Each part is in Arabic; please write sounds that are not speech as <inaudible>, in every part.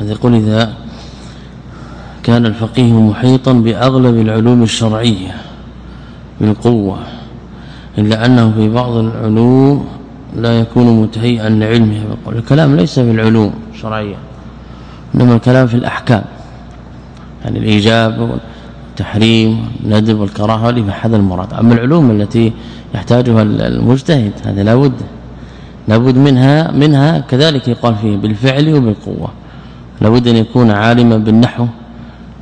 هذا يقول إذا كان الفقيه محيطا بأغلب العلوم الشرعية بالقوة إلا أنه في بعض العلوم لا يكون متهيئا لعلمها الكلام ليس في العلوم الشرعية إنما الكلام في الأحكام يعني الإيجاب والتحريم والندب والكراهة هذا المراد أما العلوم التي يحتاجها المجتهد هذا لا بد لابد منها منها كذلك يقال فيه بالفعل وبالقوة. لابد أن يكون عالما بالنحو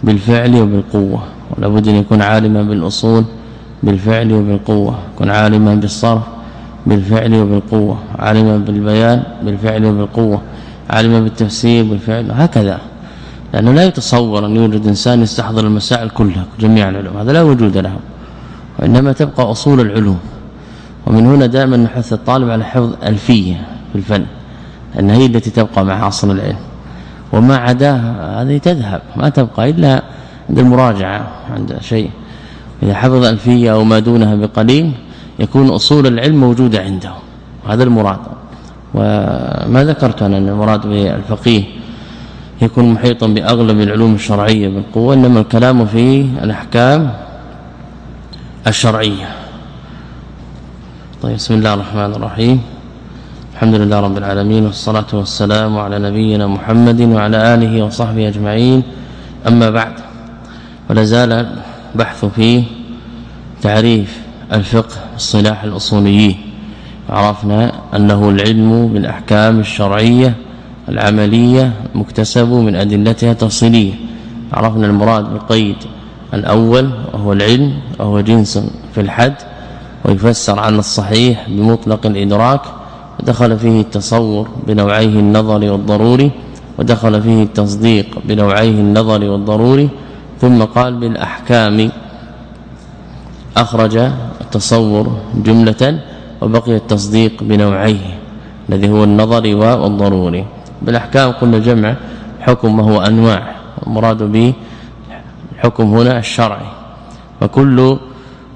بالفعل وبالقوة. ولابد أن يكون عالما بالأصول بالفعل وبالقوة. يكون عالما بالصرف بالفعل وبالقوة. عالما بالبيان بالفعل وبالقوة. عالما بالتفسير بالفعل هكذا. لأنه لا يتصور أن يوجد إنسان يستحضر المسائل كلها جميع العلوم. هذا لا وجود له. وإنما تبقى أصول العلوم. ومن هنا دائما نحث الطالب على حفظ ألفية في الفن ان هي التي تبقى مع اصل العلم. وما عداها هذه تذهب. ما تبقى إلا عند المراجعة عند شيء. إذا حفظ ألفية أو ما دونها بقليل يكون أصول العلم موجودة عنده. هذا المراد. وما ذكرت أنا أن المراد بالفقيه يكون محيطا بأغلب العلوم الشرعية بالقوة إنما الكلام في الأحكام الشرعية. طيب بسم الله الرحمن الرحيم. الحمد لله رب العالمين والصلاة والسلام على نبينا محمد وعلى آله وصحبه أجمعين. أما بعد ولا زال بحث في تعريف الفقه الصلاح الاصوليين عرفنا أنه العلم بالأحكام الشرعية العملية مكتسب من أدلتها تفصيليه عرفنا المراد بالقيد الأول وهو العلم وهو جنس في الحد ويفسر عن الصحيح بمطلق الإدراك. ودخل فيه التصور بنوعيه النظر والضروري ودخل فيه التصديق بنوعيه النظر والضروري ثم قال بالأحكام أخرج التصور جملة وبقي التصديق بنوعيه الذي هو النظري والضروري. بالأحكام قلنا جمع حكم وهو أنواع المراد به الحكم هنا الشرعي. وكل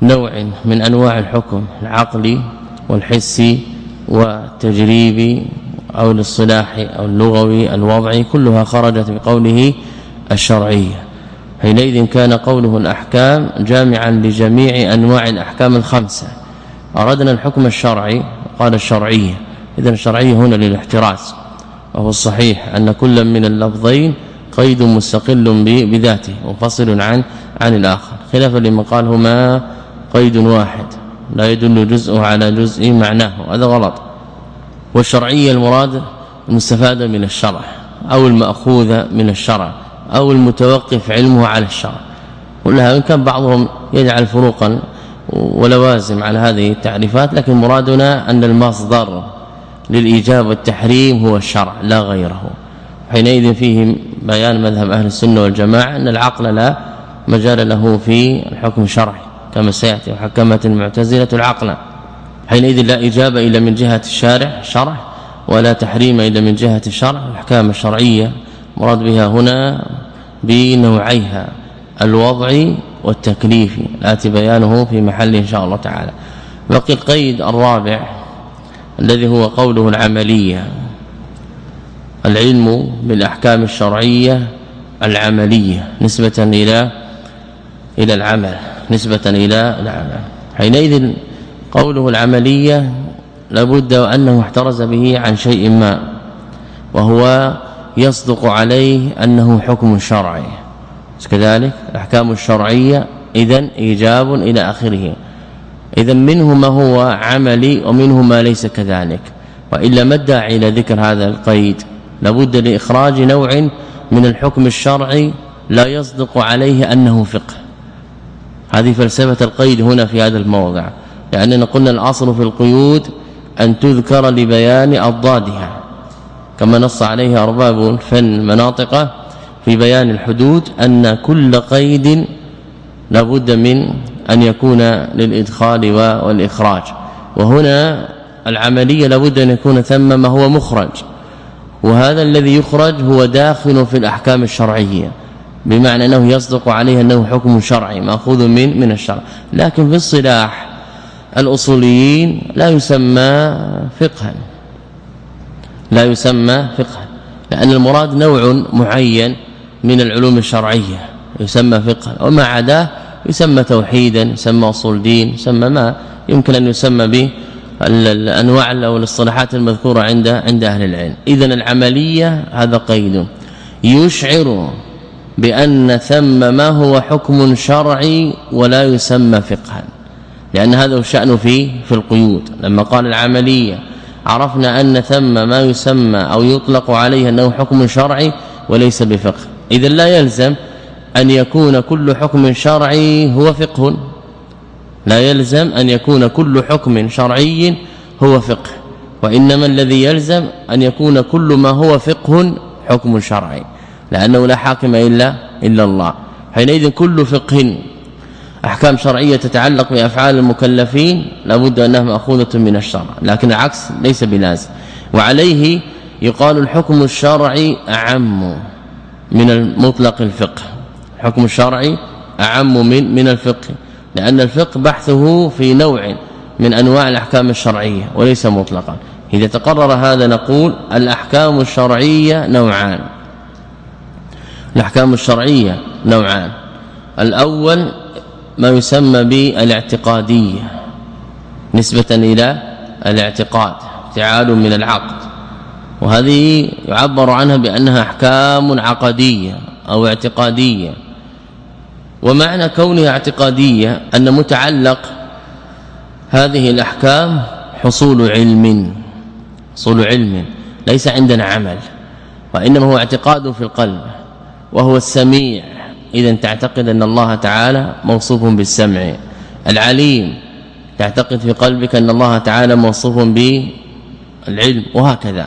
نوع من أنواع الحكم العقلي والحسي والتجريبي أو الاصطلاحي أو اللغوي الوضعي كلها خرجت بقوله الشرعية. حينئذ كان قوله الأحكام جامعا لجميع أنواع الأحكام الخمسة. أردنا الحكم الشرعي قال الشرعية. اذا الشرعية هنا للاحتراز. وهو الصحيح أن كل من اللفظين قيد مستقل بذاته منفصل عن عن الآخر. خلافا لمن قال هما قيد واحد. لا يدل جزءه على جزء معناه هذا غلط. والشرعية المراد المستفاده من الشرع أو المأخوذة من الشرع أو المتوقف علمه على الشرع. كلها ان كان بعضهم يجعل فروقا ولوازم على هذه التعريفات لكن مرادنا أن المصدر للإيجاب والتحريم هو الشرع لا غيره. حينئذ فيه بيان مذهب أهل السنة والجماعة أن العقل لا مجال له في الحكم الشرعي كما سيأتي وحكمت المعتزلة العقل. حينئذ لا إجابة إلا من جهة الشارع شرع ولا تحريم إلا من جهة الشرع الأحكام الشرعية مراد بها هنا بنوعيها الوضعي والتكليفي آتي بيانه في محل إن شاء الله تعالى. بقي القيد الرابع الذي هو قوله العملية. العلم بالأحكام الشرعية العملية نسبة إلى إلى العمل. نسبة إلى العمل حينئذ قوله العملية لابد أنه احترز به عن شيء ما وهو يصدق عليه أنه حكم شرعي. كذلك الأحكام الشرعية اذا إيجاب إلى آخره. اذا منه ما هو عملي ومنه ما ليس كذلك. وإلا ما الداعي إلى ذكر هذا القيد؟ لابد لإخراج نوع من الحكم الشرعي لا يصدق عليه أنه فقه. هذه فلسفة القيد هنا في هذا الموضع لأننا قلنا الأصل في القيود أن تذكر لبيان أضدادها كما نص عليها ارباب الفن مناطقة في بيان الحدود أن كل قيد لابد من أن يكون للإدخال والإخراج. وهنا العملية لابد أن يكون ثم ما هو مخرج وهذا الذي يخرج هو داخل في الأحكام الشرعية. بمعنى أنه يصدق عليه أنه حكم شرعي مأخوذ من من الشرع. لكن في الصلاح الأصوليين لا يسمى فقها. لا يسمى فقها. لأن المراد نوع معين من العلوم الشرعية. يسمى فقها. وما عداه يسمى توحيدا يسمى أصول دين يسمى ما يمكن أن يسمى به الأنواع أو الاصطلاحات المذكورة عند عند أهل العلم. اذا العملية هذا قيد. يشعر بأن ثم ما هو حكم شرعي ولا يسمى فقها. لأن هذا الشأن في في القيود. لما قال العملية عرفنا أن ثم ما يسمى أو يطلق عليه أنه حكم شرعي وليس بفقه. إذا لا يلزم أن يكون كل حكم شرعي هو فقه. لا يلزم أن يكون كل حكم شرعي هو فقه. وإنما الذي يلزم أن يكون كل ما هو فقه حكم شرعي. لأنه لا حاكم إلا إلا الله. حينئذ كل فقه أحكام شرعية تتعلق بأفعال المكلفين لابد أنها مأخوذة من الشرع لكن العكس ليس بلازم. وعليه يقال الحكم الشرعي أعم من المطلق الفقه. الحكم الشرعي أعم من من الفقه لأن الفقه بحثه في نوع من أنواع الأحكام الشرعية وليس مطلقا. إذا تقرر هذا نقول الأحكام الشرعية نوعان. الأحكام الشرعية نوعان. الأول ما يسمى بالاعتقادية نسبة إلى الاعتقاد ابتعاد من العقد. وهذه يعبر عنها بأنها أحكام عقدية أو اعتقادية. ومعنى كونها اعتقادية أن متعلق هذه الأحكام حصول علم حصول علم ليس عندنا عمل وإنما هو اعتقاد في القلب. وهو السميع. اذا تعتقد أن الله تعالى موصوف بالسمع. العليم تعتقد في قلبك أن الله تعالى موصوف بالعلم وهكذا.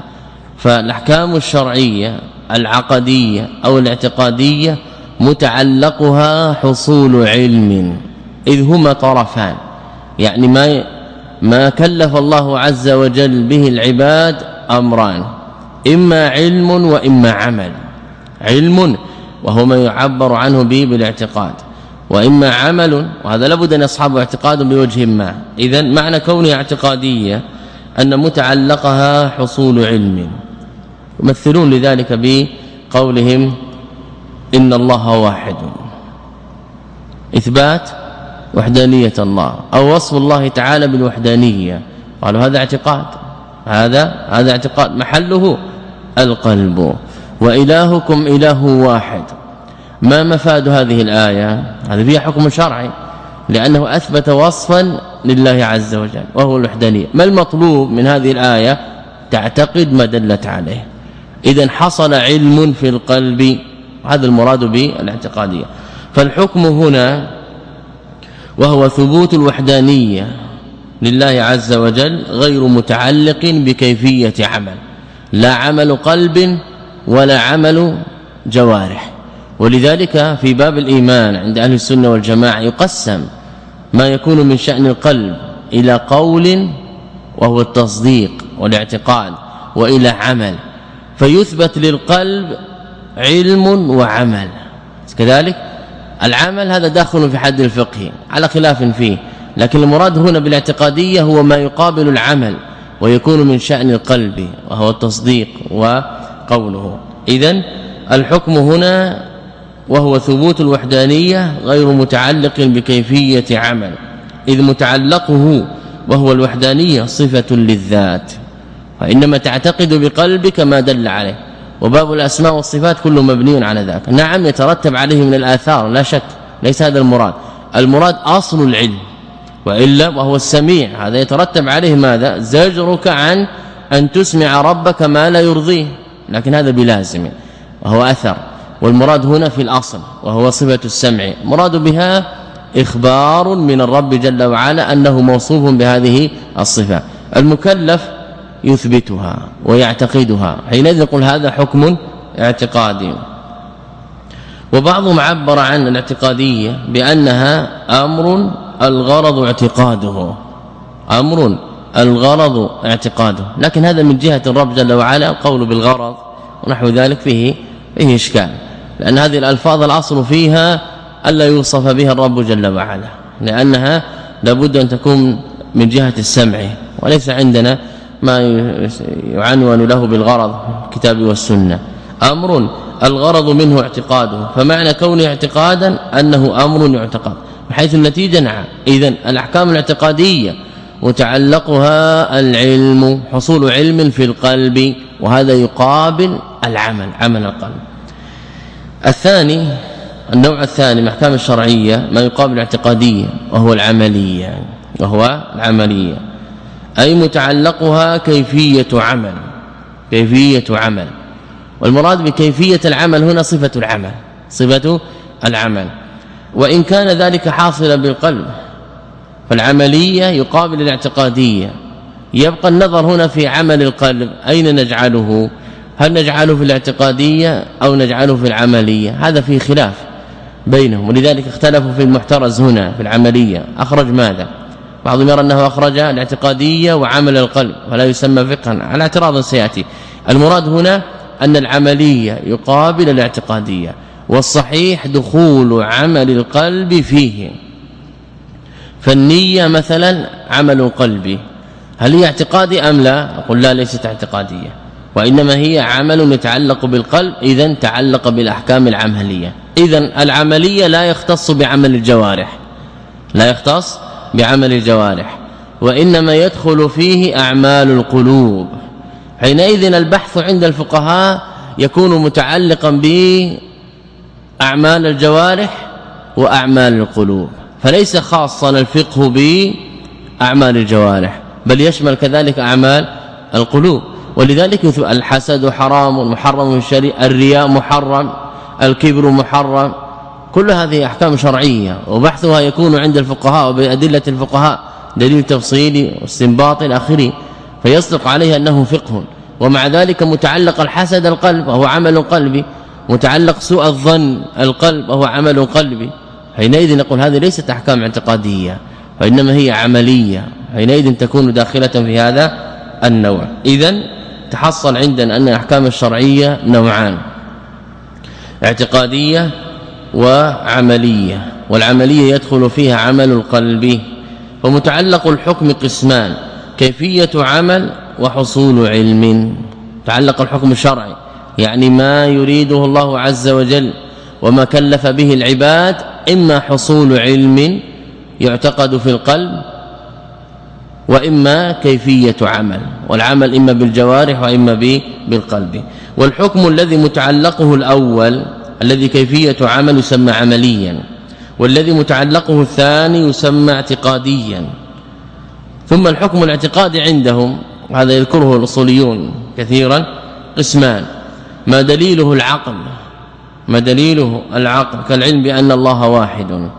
فالأحكام الشرعية العقدية أو الاعتقادية متعلقها حصول علم إذ هما طرفان. يعني ما ما كلف الله عز وجل به العباد أمران إما علم وإما عمل. علم وهو ما يعبر عنه به بالاعتقاد. وإما عمل وهذا لابد أن يصحبه اعتقاد بوجه ما. اذا معنى كونه اعتقادية أن متعلقها حصول علم. يمثلون لذلك بقولهم إن الله واحد. إثبات وحدانية الله أو وصف الله تعالى بالوحدانية. قالوا هذا اعتقاد. هذا هذا اعتقاد. محله القلب. وإلهكم إله واحد. ما مفاد هذه الآية؟ هذا فيها حكم شرعي لأنه أثبت وصفا لله عز وجل وهو الوحدانية. ما المطلوب من هذه الآية؟ تعتقد ما دلت عليه. اذا حصل علم في القلب هذا المراد بالاعتقادية. فالحكم هنا وهو ثبوت الوحدانية لله عز وجل غير متعلق بكيفية عمل. لا عمل قلب ولا عمل جوارح. ولذلك في باب الإيمان عند أهل السنة والجماعة يقسم ما يكون من شأن القلب إلى قول وهو التصديق والاعتقاد وإلى عمل. فيثبت للقلب علم وعمل. كذلك العمل هذا داخل في حد الفقه على خلاف فيه لكن المراد هنا بالاعتقادية هو ما يقابل العمل ويكون من شأن القلب وهو التصديق وقوله اذا الحكم هنا وهو ثبوت الوحدانية غير متعلق بكيفية عمل إذ متعلقه وهو الوحدانية صفة للذات وانما تعتقد بقلبك ما دل عليه وباب الأسماء والصفات كله مبني على ذاك. نعم يترتب عليه من الآثار لا شك ليس هذا المراد. المراد أصل العلم وإلا وهو السميع. هذا يترتب عليه ماذا؟ زجرك عن أن تسمع ربك ما لا يرضيه. لكن هذا بلازم وهو أثر. والمراد هنا في الأصل وهو صفة السمع. مراد بها إخبار من الرب جل وعلا أنه موصوف بهذه الصفة. المكلف يثبتها ويعتقدها. حينئذ يقول هذا حكم اعتقادي. وبعضهم عبر عن الاعتقادية بأنها أمر الغرض اعتقاده. أمر الغرض اعتقاده. لكن هذا من جهة الرب جل وعلا القول بالغرض ونحو ذلك فيه فيه إشكال. لأن هذه الألفاظ الأصل فيها ألا يوصف بها الرب جل وعلا لأنها لابد أن تكون من جهة السمع وليس عندنا ما يعنون له بالغرض الكتاب والسنة. أمر الغرض منه اعتقاده. فمعنى كونه اعتقادا أنه أمر يعتقد بحيث النتيجة نعم. اذا الأحكام الاعتقادية وتعلقها العلم حصول علم في القلب وهذا يقابل العمل عمل القلب. الثاني النوع الثاني الأحكام الشرعية ما يقابل الاعتقادية وهو العملية وهو العملية. أي متعلقها كيفية عمل كيفية عمل. والمراد بكيفية العمل هنا صفة العمل صفة العمل. وإن كان ذلك حاصلا بالقلب فالعملية يقابل الاعتقادية. يبقى النظر هنا في عمل القلب أين نجعله؟ هل نجعله في الاعتقادية أو نجعله في العملية؟ هذا فيه خلاف بينهم ولذلك اختلفوا في المحترز هنا في العملية. أخرج ماذا؟ بعضهم يرى أنه أخرج الاعتقادية وعمل القلب ولا يسمى فقها على اعتراض سيأتي. المراد هنا أن العملية يقابل الاعتقادية والصحيح دخول عمل القلب فيه. فالنية مثلا عمل قلبي. هل هي اعتقادي أم لا؟ أقول لا ليست اعتقادية. وإنما هي عمل يتعلق بالقلب اذا تعلق بالأحكام العملية. اذا العملية لا يختص بعمل الجوارح. لا يختص بعمل الجوارح. وإنما يدخل فيه أعمال القلوب. حينئذ البحث عند الفقهاء يكون متعلقا بأعمال الجوارح وأعمال القلوب. فليس خاصا الفقه بأعمال الجوارح بل يشمل كذلك أعمال القلوب. ولذلك الحسد حرام محرم في الشريعة الرياء محرم الكبر محرم. كل هذه أحكام شرعية وبحثها يكون عند الفقهاء وبأدلة الفقهاء دليل تفصيلي واستنباط اخره فيصدق عليه أنه فقه ومع ذلك متعلق الحسد القلب وهو عمل قلبي متعلق سوء الظن القلب وهو عمل قلبي حينئذ نقول هذه ليست أحكام اعتقادية وإنما هي عملية. حينئذ تكون داخلة في هذا النوع. اذا تحصل عندنا أن الأحكام الشرعية نوعان اعتقادية وعملية. والعملية يدخل فيها عمل القلب ومتعلق الحكم قسمان كيفية عمل وحصول علم. تعلق الحكم الشرعي يعني ما يريده الله عز وجل وما كلف به العباد إما حصول علم يعتقد في القلب وإما كيفية عمل والعمل إما بالجوارح وإما بالقلب. والحكم الذي متعلقه الأول الذي كيفية عمل يسمى عمليا والذي متعلقه الثاني يسمى اعتقاديا. ثم الحكم الاعتقادي عندهم هذا يذكره الأصوليون كثيرا قسمان ما دليله العقل. ما دليله العقل كالعلم بأن الله واحد.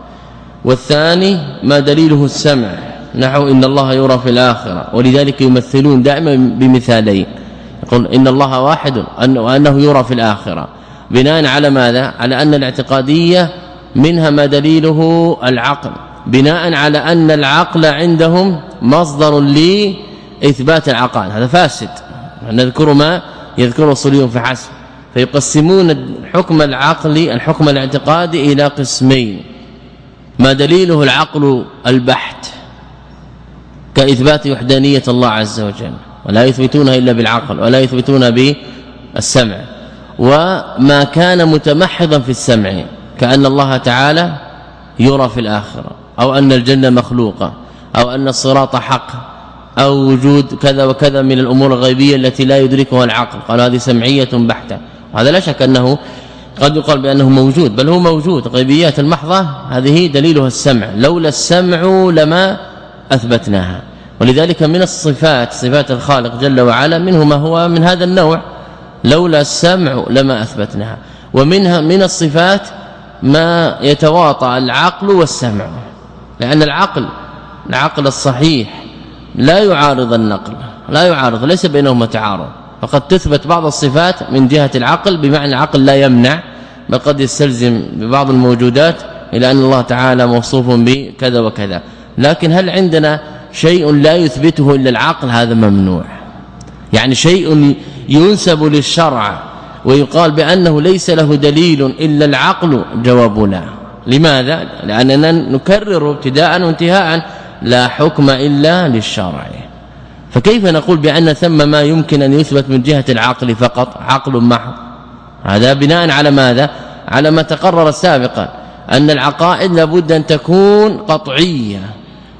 والثاني ما دليله السمع نحو إن الله يرى في الآخرة ولذلك يمثلون دائما بمثالين. يقول إن الله واحد وأنه يرى في الآخرة. بناء على ماذا؟ على أن الاعتقادية منها ما دليله العقل. بناء على أن العقل عندهم مصدر لإثبات العقائد. هذا فاسد. نذكر ما يذكره الصليون في حسب فيقسمون الحكم العقلي الحكم الاعتقادي إلى قسمين. ما دليله العقل البحت كإثبات وحدانية الله عز وجل ولا يثبتونها إلا بالعقل ولا يثبتونها بالسمع. وما كان متمحضا في السمع كأن الله تعالى يرى في الآخرة أو أن الجنة مخلوقة أو أن الصراط حق أو وجود كذا وكذا من الأمور الغيبية التي لا يدركها العقل. قال هذه سمعية بحتة. وهذا لا شك أنه قد يقال بأنه موجود بل هو موجود. غيبيات المحضة هذه دليلها السمع. لولا السمع لما أثبتناها. ولذلك من الصفات صفات الخالق جل وعلا منه ما هو من هذا النوع. لولا السمع لما أثبتناها. ومنها من الصفات ما يتواطى العقل والسمع. لأن العقل العقل الصحيح لا يعارض النقل لا يعارض ليس بينهما تعارض. فقد تثبت بعض الصفات من جهة العقل بمعنى العقل لا يمنع بل قد يستلزم ببعض الموجودات إلى أن الله تعالى موصوف بكذا وكذا. لكن هل عندنا شيء لا يثبته إلا العقل؟ هذا ممنوع. يعني شيء ينسب للشرع ويقال بأنه ليس له دليل إلا العقل؟ جواب لا. لماذا؟ لأننا نكرر ابتداء وانتهاء لا حكم إلا للشرع. فكيف نقول بأن ثم ما يمكن أن يثبت من جهة العقل فقط؟ عقل محض. هذا بناء على ماذا؟ على ما تقرر سابقا أن العقائد لابد أن تكون قطعية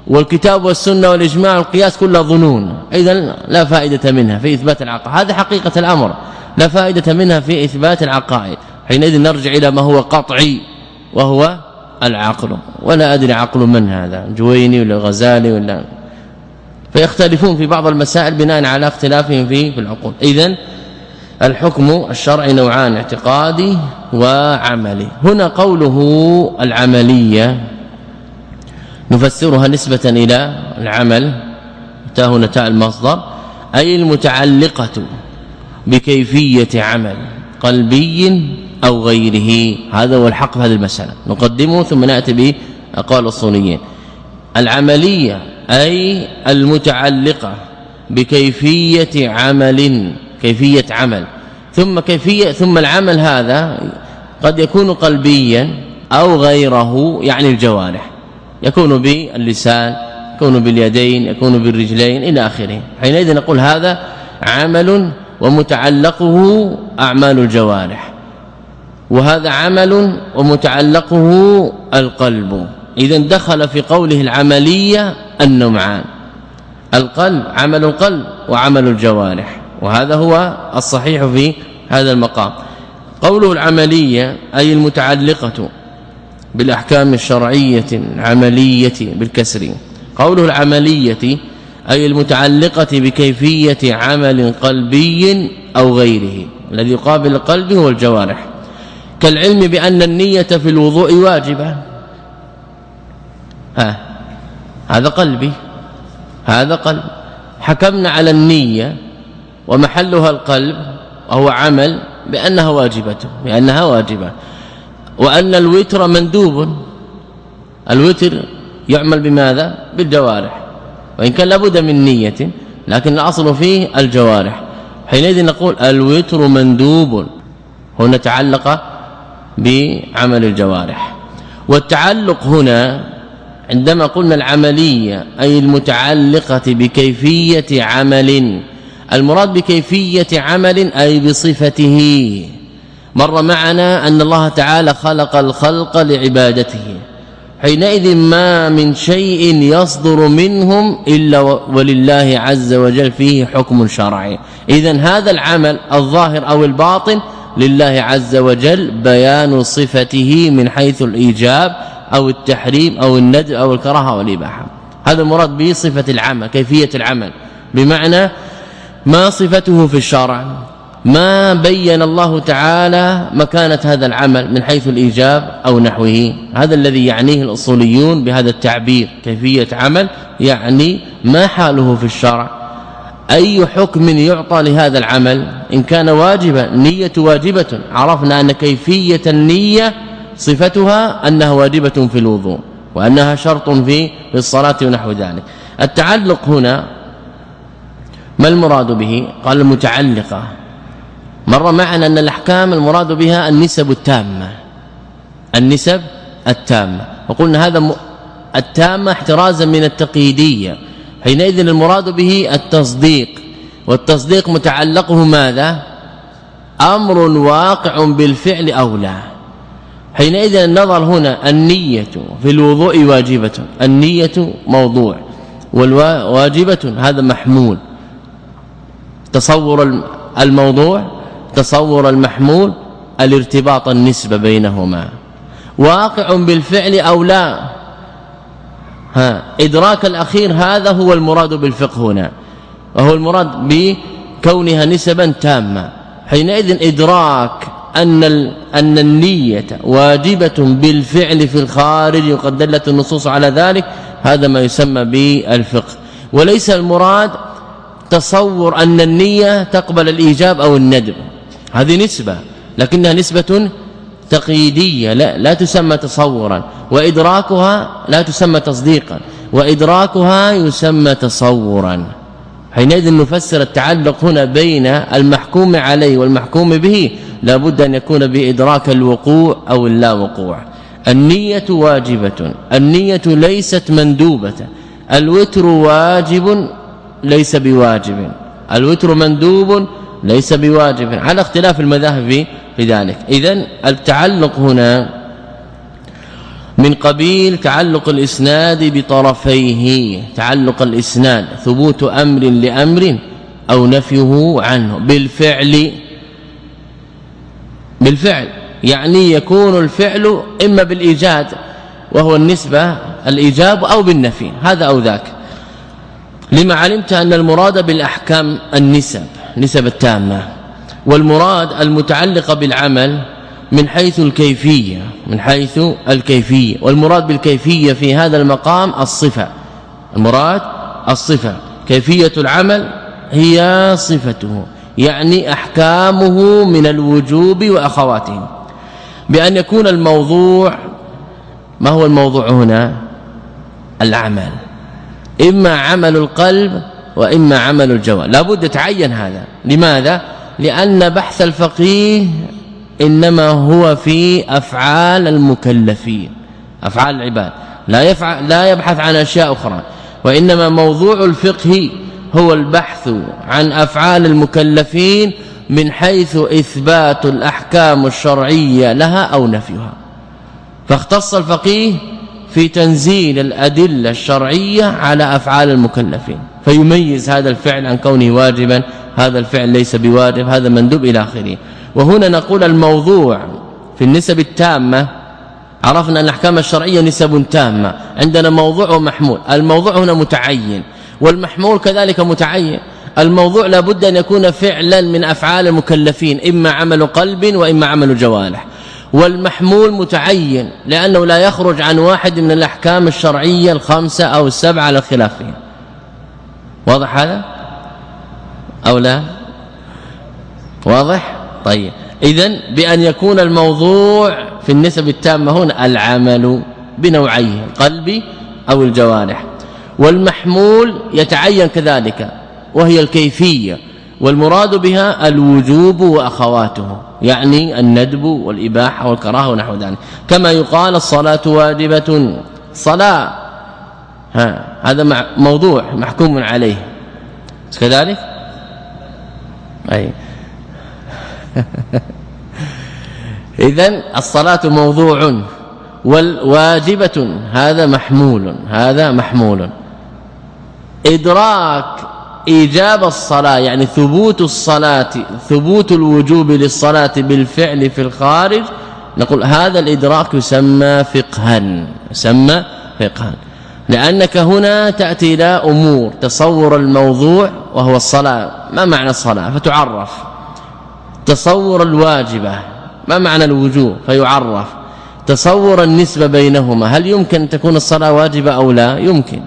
والكتاب والسنة والإجماع والقياس كلها ظنون. اذا لا فائدة منها في إثبات العقائد. هذا حقيقة الأمر. لا فائدة منها في إثبات العقائد. حينئذ نرجع إلى ما هو قطعي وهو العقل. ولا أدري عقل من هذا جويني ولا غزالي ولا فيختلفون في بعض المسائل بناء على اختلافهم في في العقول. اذا الحكم الشرعي نوعان اعتقادي وعملي. هنا قوله العملية. نفسرها نسبة إلى العمل. تاه نتاء المصدر. أي المتعلقة بكيفية عمل قلبي أو غيره. هذا هو الحق في هذه المسألة. نقدمه ثم نأتي به أقوال الصونيين العملية أي المتعلقة بكيفية عمل كيفية عمل. ثم كيفية ثم العمل هذا قد يكون قلبيا أو غيره يعني الجوارح. يكون باللسان يكون باليدين يكون بالرجلين إلى آخره. حينئذ نقول هذا عمل ومتعلقه أعمال الجوارح. وهذا عمل ومتعلقه القلب. اذا دخل في قوله العملية النوعان القلب عمل القلب وعمل الجوارح. وهذا هو الصحيح في هذا المقام. قوله العملية أي المتعلقة بالأحكام الشرعية العملية بالكسر. قوله العملية أي المتعلقة بكيفية عمل قلبي أو غيره. الذي يقابل القلب هو الجوارح. كالعلم بأن النية في الوضوء واجبة. ها؟ هذا قلبي هذا قلب. حكمنا على النية ومحلها القلب وهو عمل بأنها واجبة بأنها واجبة. وأن الوتر مندوب. الوتر يعمل بماذا؟ بالجوارح. وإن كان لابد من نية لكن الأصل فيه الجوارح. حينئذ نقول الوتر مندوب. هنا تعلق بعمل الجوارح. والتعلق هنا عندما قلنا العملية أي المتعلقة بكيفية عمل. المراد بكيفية عمل أي بصفته. مر معنا أن الله تعالى خلق الخلق لعبادته. حينئذ ما من شيء يصدر منهم إلا ولله عز وجل فيه حكم شرعي. اذا هذا العمل الظاهر أو الباطن لله عز وجل بيان صفته من حيث الإيجاب. أو التحريم أو الندب أو الكراهة والاباحه هذا المراد به صفة العمل كيفية العمل. بمعنى ما صفته في الشرع ما بين الله تعالى مكانة هذا العمل من حيث الإيجاب أو نحوه. هذا الذي يعنيه الأصوليون بهذا التعبير كيفية عمل يعني ما حاله في الشرع. أي حكم يعطى لهذا العمل؟ إن كان واجبا نية واجبة عرفنا أن كيفية النية صفتها أنها واجبة في الوضوء وأنها شرط في الصلاة ونحو ذلك. التعلق هنا ما المراد به؟ قال المتعلقة. مر معنا أن الأحكام المراد بها النسب التامة. النسب التامة. وقلنا هذا التامة احترازا من التقييدية. حينئذ المراد به التصديق. والتصديق متعلقه ماذا؟ أمر واقع بالفعل أو لا. حينئذ النظر هنا النية في الوضوء واجبة النية موضوع والواجبة هذا محمول. تصور الموضوع تصور المحمول الارتباط النسبة بينهما. واقع بالفعل أو لا؟ ها إدراك الأخير هذا هو المراد بالفقه هنا. وهو المراد بكونها نسبا تامة. حينئذ إدراك أن أن النية واجبة بالفعل في الخارج وقد دلت النصوص على ذلك هذا ما يسمى بالفقه. وليس المراد تصور أن النية تقبل الإيجاب أو الندب. هذه نسبة لكنها نسبة تقييدية لا لا تسمى تصورا. وإدراكها لا تسمى تصديقا. وإدراكها يسمى تصورا. حينئذ نفسر التعلق هنا بين المحكوم عليه والمحكوم به لابد أن يكون بإدراك الوقوع أو اللا وقوع النية واجبة النية ليست مندوبة. الوتر واجب ليس بواجب. الوتر مندوب ليس بواجب. على اختلاف المذاهب في بذلك اذا التعلق هنا من قبيل تعلق الإسناد بطرفيه. تعلق الإسناد ثبوت أمر لأمر أو نفيه عنه. بالفعل بالفعل يعني يكون الفعل إما بالإيجاد وهو النسبة الإيجاب أو بالنفي هذا أو ذاك. لما علمت أن المراد بالأحكام النسب نسب التامة والمراد المتعلقة بالعمل من حيث الكيفية من حيث الكيفية والمراد بالكيفية في هذا المقام الصفة. المراد الصفة كيفية العمل هي صفته. يعني أحكامه من الوجوب واخواته بأن يكون الموضوع ما هو الموضوع هنا؟ العمل. إما عمل القلب وإما عمل الجوارح لابد تعين هذا. لماذا؟ لأن بحث الفقيه إنما هو في أفعال المكلفين أفعال العباد. لا يفعل لا يبحث عن أشياء أخرى. وإنما موضوع الفقه هو البحث عن أفعال المكلفين من حيث إثبات الأحكام الشرعية لها أو نفيها. فاختص الفقيه في تنزيل الأدلة الشرعية على أفعال المكلفين فيميز هذا الفعل عن كونه واجبا هذا الفعل ليس بواجب هذا مندوب إلى آخره. وهنا نقول الموضوع في النسب التامة عرفنا أن الأحكام الشرعية نسب تامة عندنا موضوع ومحمول الموضوع هنا متعين. والمحمول كذلك متعين. الموضوع لابد أن يكون فعلا من أفعال المكلفين إما عمل قلب وإما عمل جوارح. والمحمول متعين لأنه لا يخرج عن واحد من الأحكام الشرعية الخمسة أو السبعة على الخلاف فيها واضح هذا؟ أو لا؟ واضح؟ طيب. اذا بأن يكون الموضوع في النسب التامة هنا العمل بنوعيه القلب أو الجوارح. والمحمول يتعين كذلك وهي الكيفية والمراد بها الوجوب وأخواته يعني الندب والإباحة والكراهة ونحو ذلك. كما يقال الصلاة واجبة صلاة ها هذا موضوع محكوم عليه. كذلك؟ أي. <laughs> اذا الصلاة موضوع والواجبة هذا محمول هذا محمول. إدراك إيجاب الصلاة يعني ثبوت الصلاة ثبوت الوجوب للصلاة بالفعل في الخارج نقول هذا الإدراك يسمى فقها يسمى فقها. لأنك هنا تأتي إلى أمور تصور الموضوع وهو الصلاة ما معنى الصلاة؟ فتعرف. تصور الواجبة ما معنى الوجوب؟ فيعرف. تصور النسبة بينهما هل يمكن أن تكون الصلاة واجبة أو لا؟ يمكن.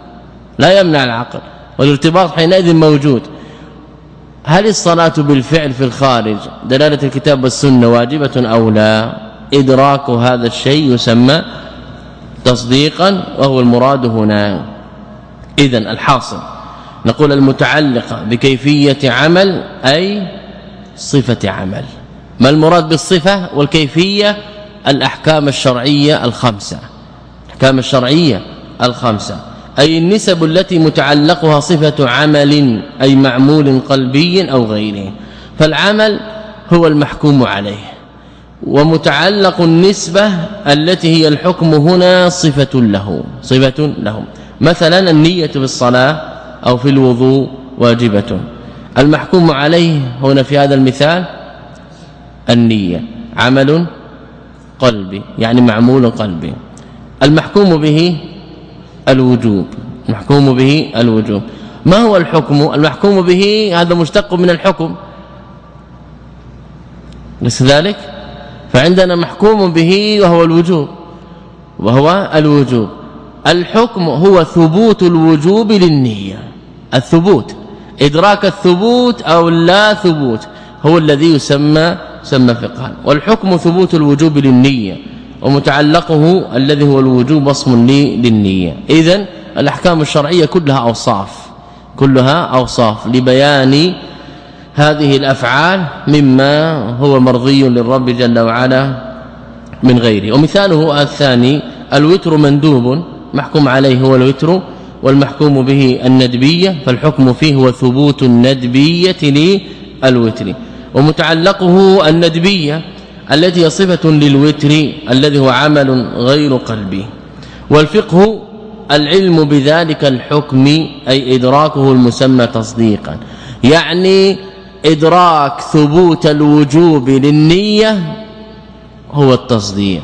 لا يمنع العقل والارتباط حينئذ موجود. هل الصلاة بالفعل في الخارج دلالة الكتاب والسنة واجبة أو لا؟ إدراك هذا الشيء يسمى تصديقا وهو المراد هنا. اذا الحاصل نقول المتعلقه بكيفية عمل أي صفة عمل. ما المراد بالصفة؟ والكيفية الأحكام الشرعية الخمسة. الأحكام الشرعية الخمسة. أي النسب التي متعلقها صفة عمل أي معمول قلبي أو غيره. فالعمل هو المحكوم عليه. ومتعلق النسبة التي هي الحكم هنا صفة له صفة له مثلا النية في الصلاة أو في الوضوء واجبة. المحكوم عليه هنا في هذا المثال النية عمل قلبي يعني معمول قلبي. المحكوم به الوجوب محكوم به الوجوب. ما هو الحكم؟ المحكوم به هذا مشتق من الحكم. ليس ذلك؟ فعندنا محكوم به وهو الوجوب وهو الوجوب. الحكم هو ثبوت الوجوب للنية. الثبوت إدراك الثبوت أو لا ثبوت هو الذي يسمى سمى فقها. والحكم ثبوت الوجوب للنية. ومتعلقه الذي هو الوجوب اسم للنية. اذا الأحكام الشرعية كلها أوصاف كلها أوصاف لبيان هذه الأفعال مما هو مرضي للرب جل وعلا من غيره. ومثاله الثاني الوتر مندوب محكوم عليه هو الوتر والمحكوم به الندبية فالحكم فيه هو ثبوت الندبية للوتر. ومتعلقه الندبية التي هي صفة للوتر الذي هو عمل غير قلبي. والفقه العلم بذلك الحكم أي إدراكه المسمى تصديقا. يعني إدراك ثبوت الوجوب للنية هو التصديق.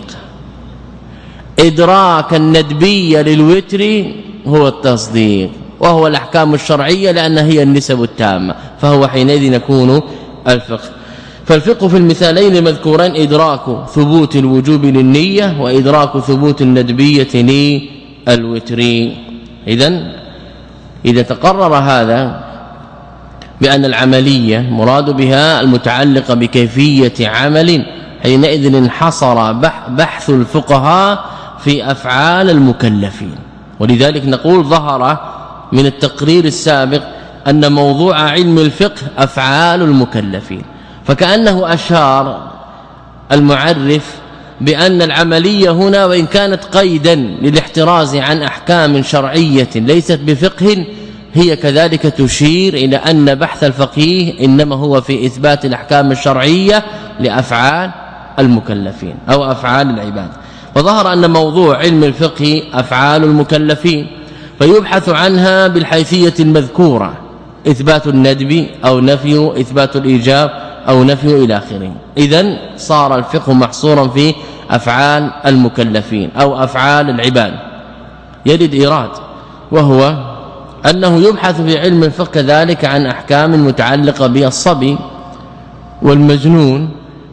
إدراك الندبية للوتر هو التصديق. وهو الأحكام الشرعية لأن هي النسب التامة. فهو حينئذ يكون الفقه. فالفقه في المثالين المذكورين إدراك ثبوت الوجوب للنية وإدراك ثبوت الندبية للوتر. اذا إذا تقرر هذا بأن العملية مراد بها المتعلقه بكيفية عمل حينئذ انحصر بحث الفقهاء في أفعال المكلفين. ولذلك نقول ظهر من التقرير السابق أن موضوع علم الفقه أفعال المكلفين. فكأنه أشار المعرف بأن العملية هنا وإن كانت قيدا للاحتراز عن أحكام شرعية ليست بفقه هي كذلك تشير إلى أن بحث الفقيه إنما هو في إثبات الأحكام الشرعية لأفعال المكلفين أو أفعال العباد. وظهر أن موضوع علم الفقه أفعال المكلفين فيبحث عنها بالحيثية المذكورة إثبات الندب أو نفي إثبات الإيجاب أو نفي إلى آخره. اذا صار الفقه محصورا في أفعال المكلفين أو أفعال العباد. يرد إيراد وهو أنه يبحث في علم الفقه كذلك عن أحكام متعلقة بالصبي والمجنون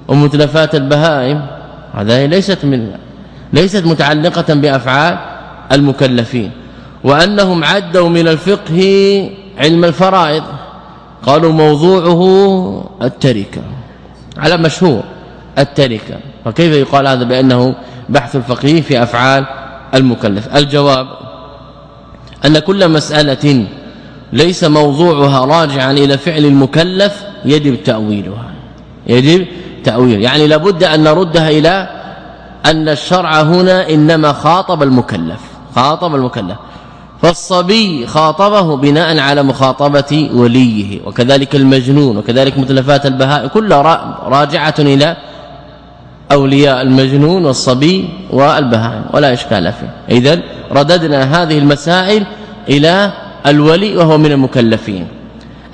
ومتلفات البهائم. هذه ليست من ليست متعلقة بأفعال المكلفين. وأنهم عدوا من الفقه علم الفرائض. قالوا موضوعه التركة على مشهور التركة. فكيف يقال هذا بأنه بحث الفقيه في أفعال المكلف؟ الجواب أن كل مسألة ليس موضوعها راجعا إلى فعل المكلف يجب تأويلها يجب تأويل. يعني لابد أن نردها إلى أن الشرع هنا إنما خاطب المكلف خاطب المكلف. فالصبي خاطبه بناء على مخاطبة وليه وكذلك المجنون وكذلك متلفات البهاء كلها راجعة إلى أولياء المجنون والصبي والبهائم ولا إشكال فيه. إذا رددنا هذه المسائل إلى الولي وهو من المكلفين.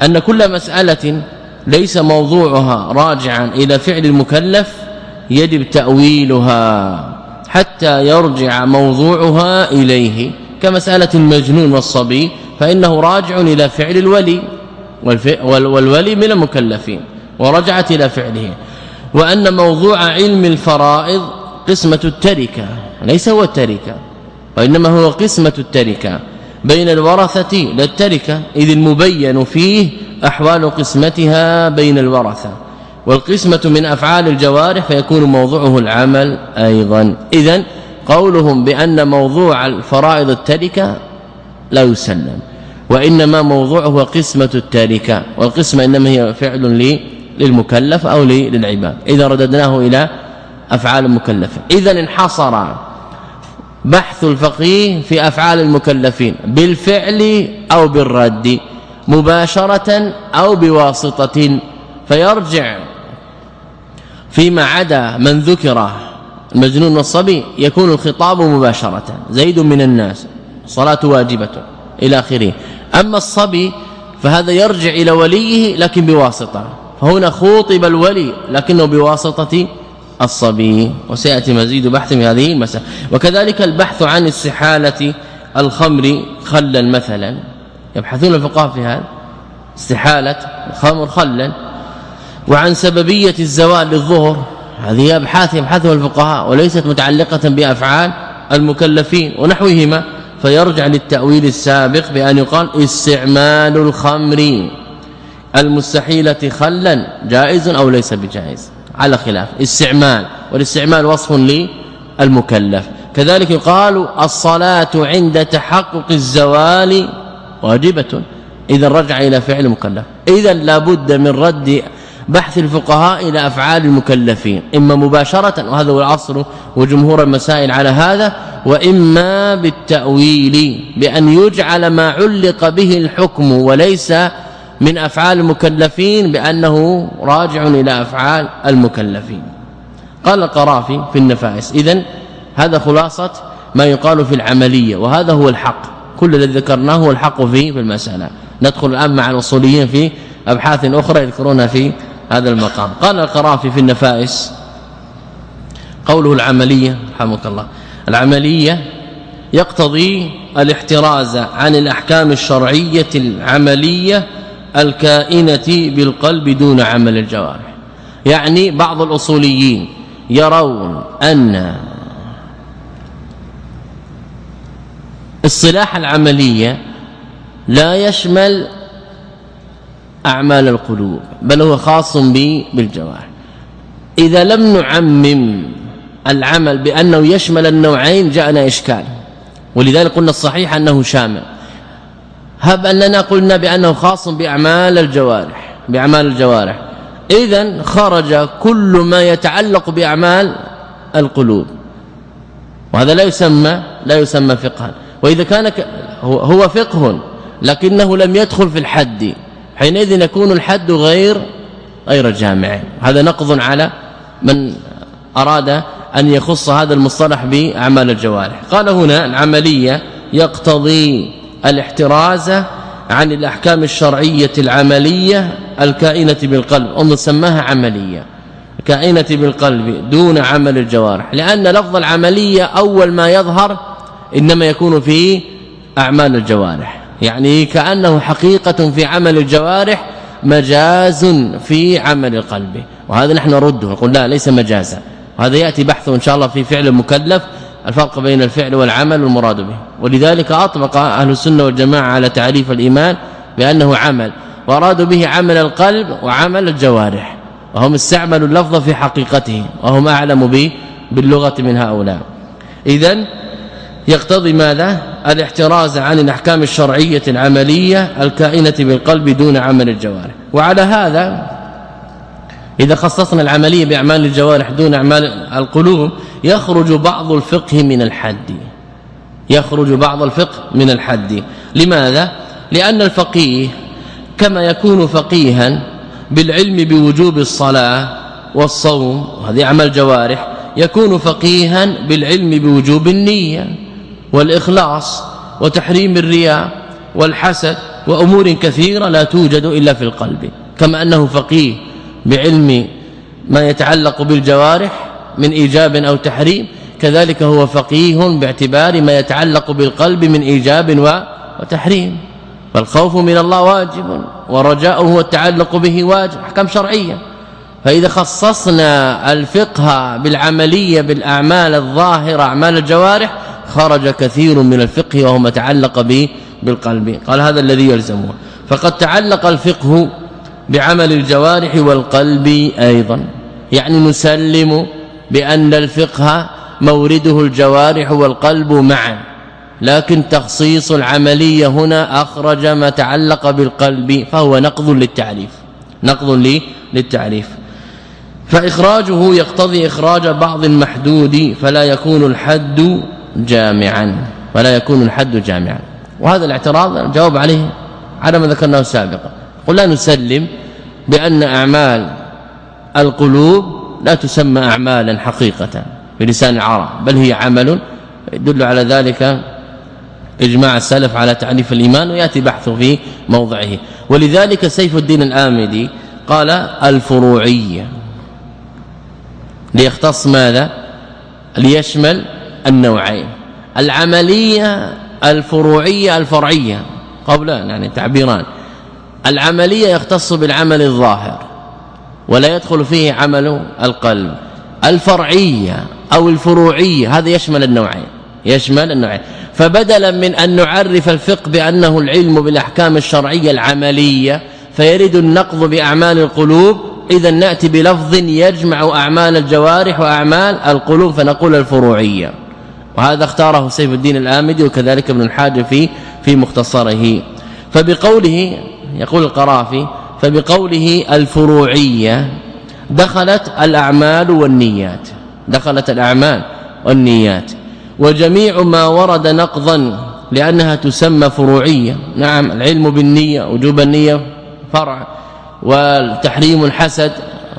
أن كل مسألة ليس موضوعها راجعا إلى فعل المكلف يجب تأويلها حتى يرجع موضوعها إليه. كمسألة المجنون والصبي فإنه راجع إلى فعل الولي والولي من المكلفين ورجعت إلى فعله. وأن موضوع علم الفرائض قسمة التركة ليس هو التركة وإنما هو قسمة التركة. بين الورثة للتركة إذ المبين فيه أحوال قسمتها بين الورثة. والقسمة من أفعال الجوارح فيكون موضوعه العمل أيضا. إذا قولهم بأن موضوع الفرائض التركة لا يسلم وإنما موضوعه قسمة التركة والقسمة إنما هي فعل للمكلف أو للعباد إذا رددناه إلى أفعال المكلفة إذا انحصر بحث الفقيه في أفعال المكلفين بالفعل أو بالرد مباشرة أو بواسطة فيرجع فيما عدا من ذكر المجنون والصبي يكون الخطاب مباشرة زيد من الناس صلاه واجبة إلى آخره. أما الصبي فهذا يرجع إلى وليه لكن بواسطة فهنا خوطب الولي لكنه بواسطة الصبي. وسيأتي مزيد بحث في هذه المسألة. وكذلك البحث عن استحالة الخمر خلا مثلا. يبحثون الفقهاء في هذا. استحالة الخمر خلا. وعن سببية الزوال للظهر. هذه أبحاث يبحثها الفقهاء وليست متعلقة بأفعال المكلفين ونحوهما فيرجع للتأويل السابق بأن يقال استعمال الخمر. المستحيلة خلا جائز أو ليس بجائز؟ على خلاف استعمال والاستعمال وصف للمكلف. كذلك يقال الصلاة عند تحقق الزوال واجبة. إذا رجع إلى فعل المكلف إذا لابد من رد بحث الفقهاء إلى أفعال المكلفين إما مباشرة وهذا هو العصر وجمهور المسائل على هذا وإما بالتأويل بأن يجعل ما علق به الحكم وليس من أفعال المكلفين بأنه راجع إلى أفعال المكلفين. قال القرافي في النفائس اذا هذا خلاصة ما يقال في العملية وهذا هو الحق. كل الذي ذكرناه هو الحق فيه في المسألة. ندخل الآن مع الأصوليين في أبحاث أخرى يذكرونها في هذا المقام. قال القرافي في النفائس قوله العملية رحمك الله العملية يقتضي الاحتراز عن الأحكام الشرعية العملية الكائنة بالقلب دون عمل الجوارح. يعني بعض الأصوليين يرون أن الصلاح العملية لا يشمل أعمال القلوب بل هو خاص بالجوارح. إذا لم نعمم العمل بأنه يشمل النوعين جاءنا إشكال. ولذلك قلنا الصحيح أنه شامل. هب أننا قلنا بأنه خاص بأعمال الجوارح بأعمال الجوارح. اذا خرج كل ما يتعلق بأعمال القلوب. وهذا لا يسمى لا يسمى فقها وإذا كان هو فقه لكنه لم يدخل في الحد. حينئذ يكون الحد غير غير جامع هذا نقض على من أراد أن يخص هذا المصطلح بأعمال الجوارح. قال هنا العملية يقتضي الاحتراز عن الأحكام الشرعية العملية الكائنة بالقلب. أم سماها عملية. كائنة بالقلب دون عمل الجوارح. لأن لفظ العملية أول ما يظهر إنما يكون في أعمال الجوارح. يعني كأنه حقيقة في عمل الجوارح مجاز في عمل القلب. وهذا نحن نرده نقول لا ليس مجازا. وهذا يأتي بحثه إن شاء الله في فعل المكلف الفرق بين الفعل والعمل والمراد به. ولذلك أطبق أهل السنة والجماعة على تعريف الإيمان بأنه عمل. وأرادوا به عمل القلب وعمل الجوارح. وهم استعملوا اللفظ في حقيقته وهم أعلم به باللغة من هؤلاء. اذا يقتضي ماذا؟ الاحتراز عن الأحكام الشرعية العملية الكائنة بالقلب دون عمل الجوارح. وعلى هذا إذا خصصنا العملية بأعمال الجوارح دون أعمال القلوب يخرج بعض الفقه من الحد. يخرج بعض الفقه من الحد. لماذا؟ لأن الفقيه كما يكون فقيها بالعلم بوجوب الصلاة والصوم وهذه أعمال جوارح يكون فقيها بالعلم بوجوب النية. والإخلاص وتحريم الرياء والحسد وأمور كثيرة لا توجد إلا في القلب كما أنه فقيه بعلم ما يتعلق بالجوارح من إيجاب أو تحريم كذلك هو فقيه باعتبار ما يتعلق بالقلب من إيجاب وتحريم. فالخوف من الله واجب ورجاؤه والتعلق به واجب احكام شرعية. فإذا خصصنا الفقه بالعملية بالأعمال الظاهرة أعمال الجوارح خرج كثير من الفقه وهو ما تعلق به بالقلب. قال هذا الذي يلزمه. فقد تعلق الفقه بعمل الجوارح والقلب أيضا. يعني نسلم بأن الفقه مورده الجوارح والقلب معا. لكن تخصيص العملية هنا أخرج ما تعلق بالقلب فهو نقض للتعريف. نقض للتعريف. فإخراجه يقتضي إخراج بعض المحدود فلا يكون الحد جامعا ولا يكون الحد جامعا. وهذا الاعتراض جواب عليه على ما ذكرناه سابقا. قل لا نسلم بأن أعمال القلوب لا تسمى اعمالا حقيقة بلسان العرب بل هي عمل يدل على ذلك إجماع السلف على تعريف الإيمان ويأتي بحثه في موضعه. ولذلك سيف الدين الآمدي قال الفروعية. ليختص ماذا؟ ليشمل النوعين. العملية الفروعية الفرعية قولان يعني تعبيران. العملية يختص بالعمل الظاهر ولا يدخل فيه عمل القلب. الفرعية أو الفروعية هذا يشمل النوعين يشمل النوعين. فبدلا من أن نعرف الفقه بأنه العلم بالأحكام الشرعية العملية فيرد النقض بأعمال القلوب. إذا نأتي بلفظ يجمع أعمال الجوارح وأعمال القلوب فنقول الفروعية. وهذا اختاره سيف الدين الآمدي وكذلك ابن الحاج في في مختصره. فبقوله يقول القرافي فبقوله الفروعية دخلت الأعمال والنيات. دخلت الأعمال والنيات. وجميع ما ورد نقضا لأنها تسمى فروعية. نعم العلم بالنية وجوب النية فرع والتحريم الحسد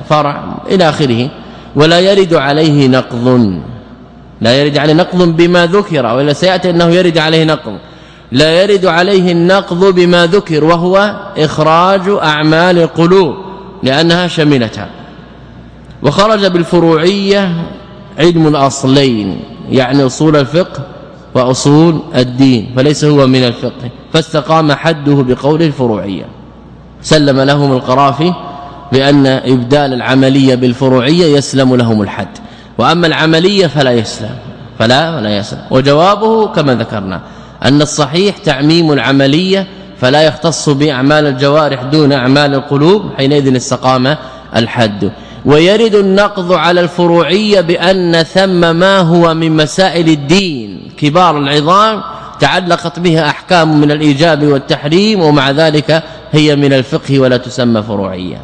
فرع إلى آخره. ولا يرد عليه نقض. لا يرد عليه نقض بما ذكر ولا سيأتي أنه يرد عليه نقض. لا يرد عليه النقض بما ذكر وهو إخراج أعمال القلوب لأنها شملتها وخرج بالفروعية علم الأصلين يعني أصول الفقه وأصول الدين فليس هو من الفقه. فاستقام حده بقول الفروعية. سلم لهم القرافي بأن إبدال العملية بالفروعية يسلم لهم الحد. وأما العملية فلا يسلم. فلا ولا يسلم. وجوابه كما ذكرنا أن الصحيح تعميم العملية فلا يختص بأعمال الجوارح دون أعمال القلوب حينئذ استقام الحد. ويرد النقض على الفروعية بأن ثم ما هو من مسائل الدين. كبار العظام تعلقت بها أحكام من الإيجاب والتحريم ومع ذلك هي من الفقه ولا تسمى فروعية.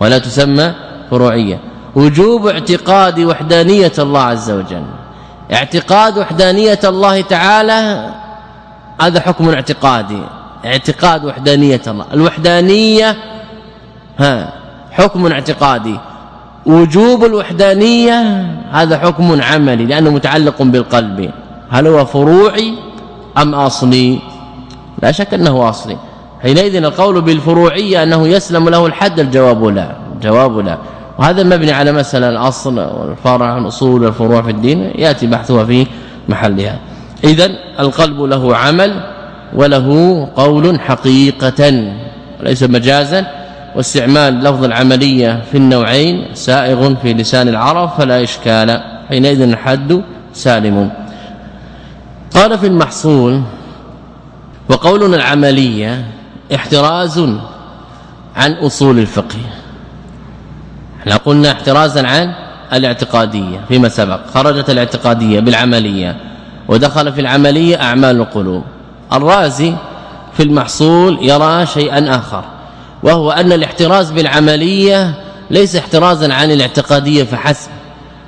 ولا تسمى فروعية. وجوب اعتقاد وحدانية الله عز وجل. اعتقاد وحدانية الله تعالى هذا حكم اعتقادي. اعتقاد وحدانية الله. الوحدانية ها حكم اعتقادي. وجوب الوحدانية هذا حكم عملي لأنه متعلق بالقلب. هل هو فروعي أم أصلي؟ لا شك أنه أصلي. حينئذ القول بالفروعية أنه يسلم له الحد الجواب لا. جواب لا. وهذا مبني على مساله الأصل والفرع عن اصول الفروع في الدين يأتي بحثها في محلها. اذا القلب له عمل وله قول حقيقة وليس مجازا. واستعمال لفظ العملية في النوعين سائغ في لسان العرب فلا إشكال. حينئذ الحد سالم. قال في المحصول وقولنا العملية احتراز عن أصول الفقه. إحنا قلنا احترازا عن الاعتقادية فيما سبق. خرجت الاعتقادية بالعملية ودخل في العملية أعمال القلوب. الرازي في المحصول يرى شيئا آخر وهو أن الاحتراز بالعملية ليس احترازا عن الاعتقادية فحسب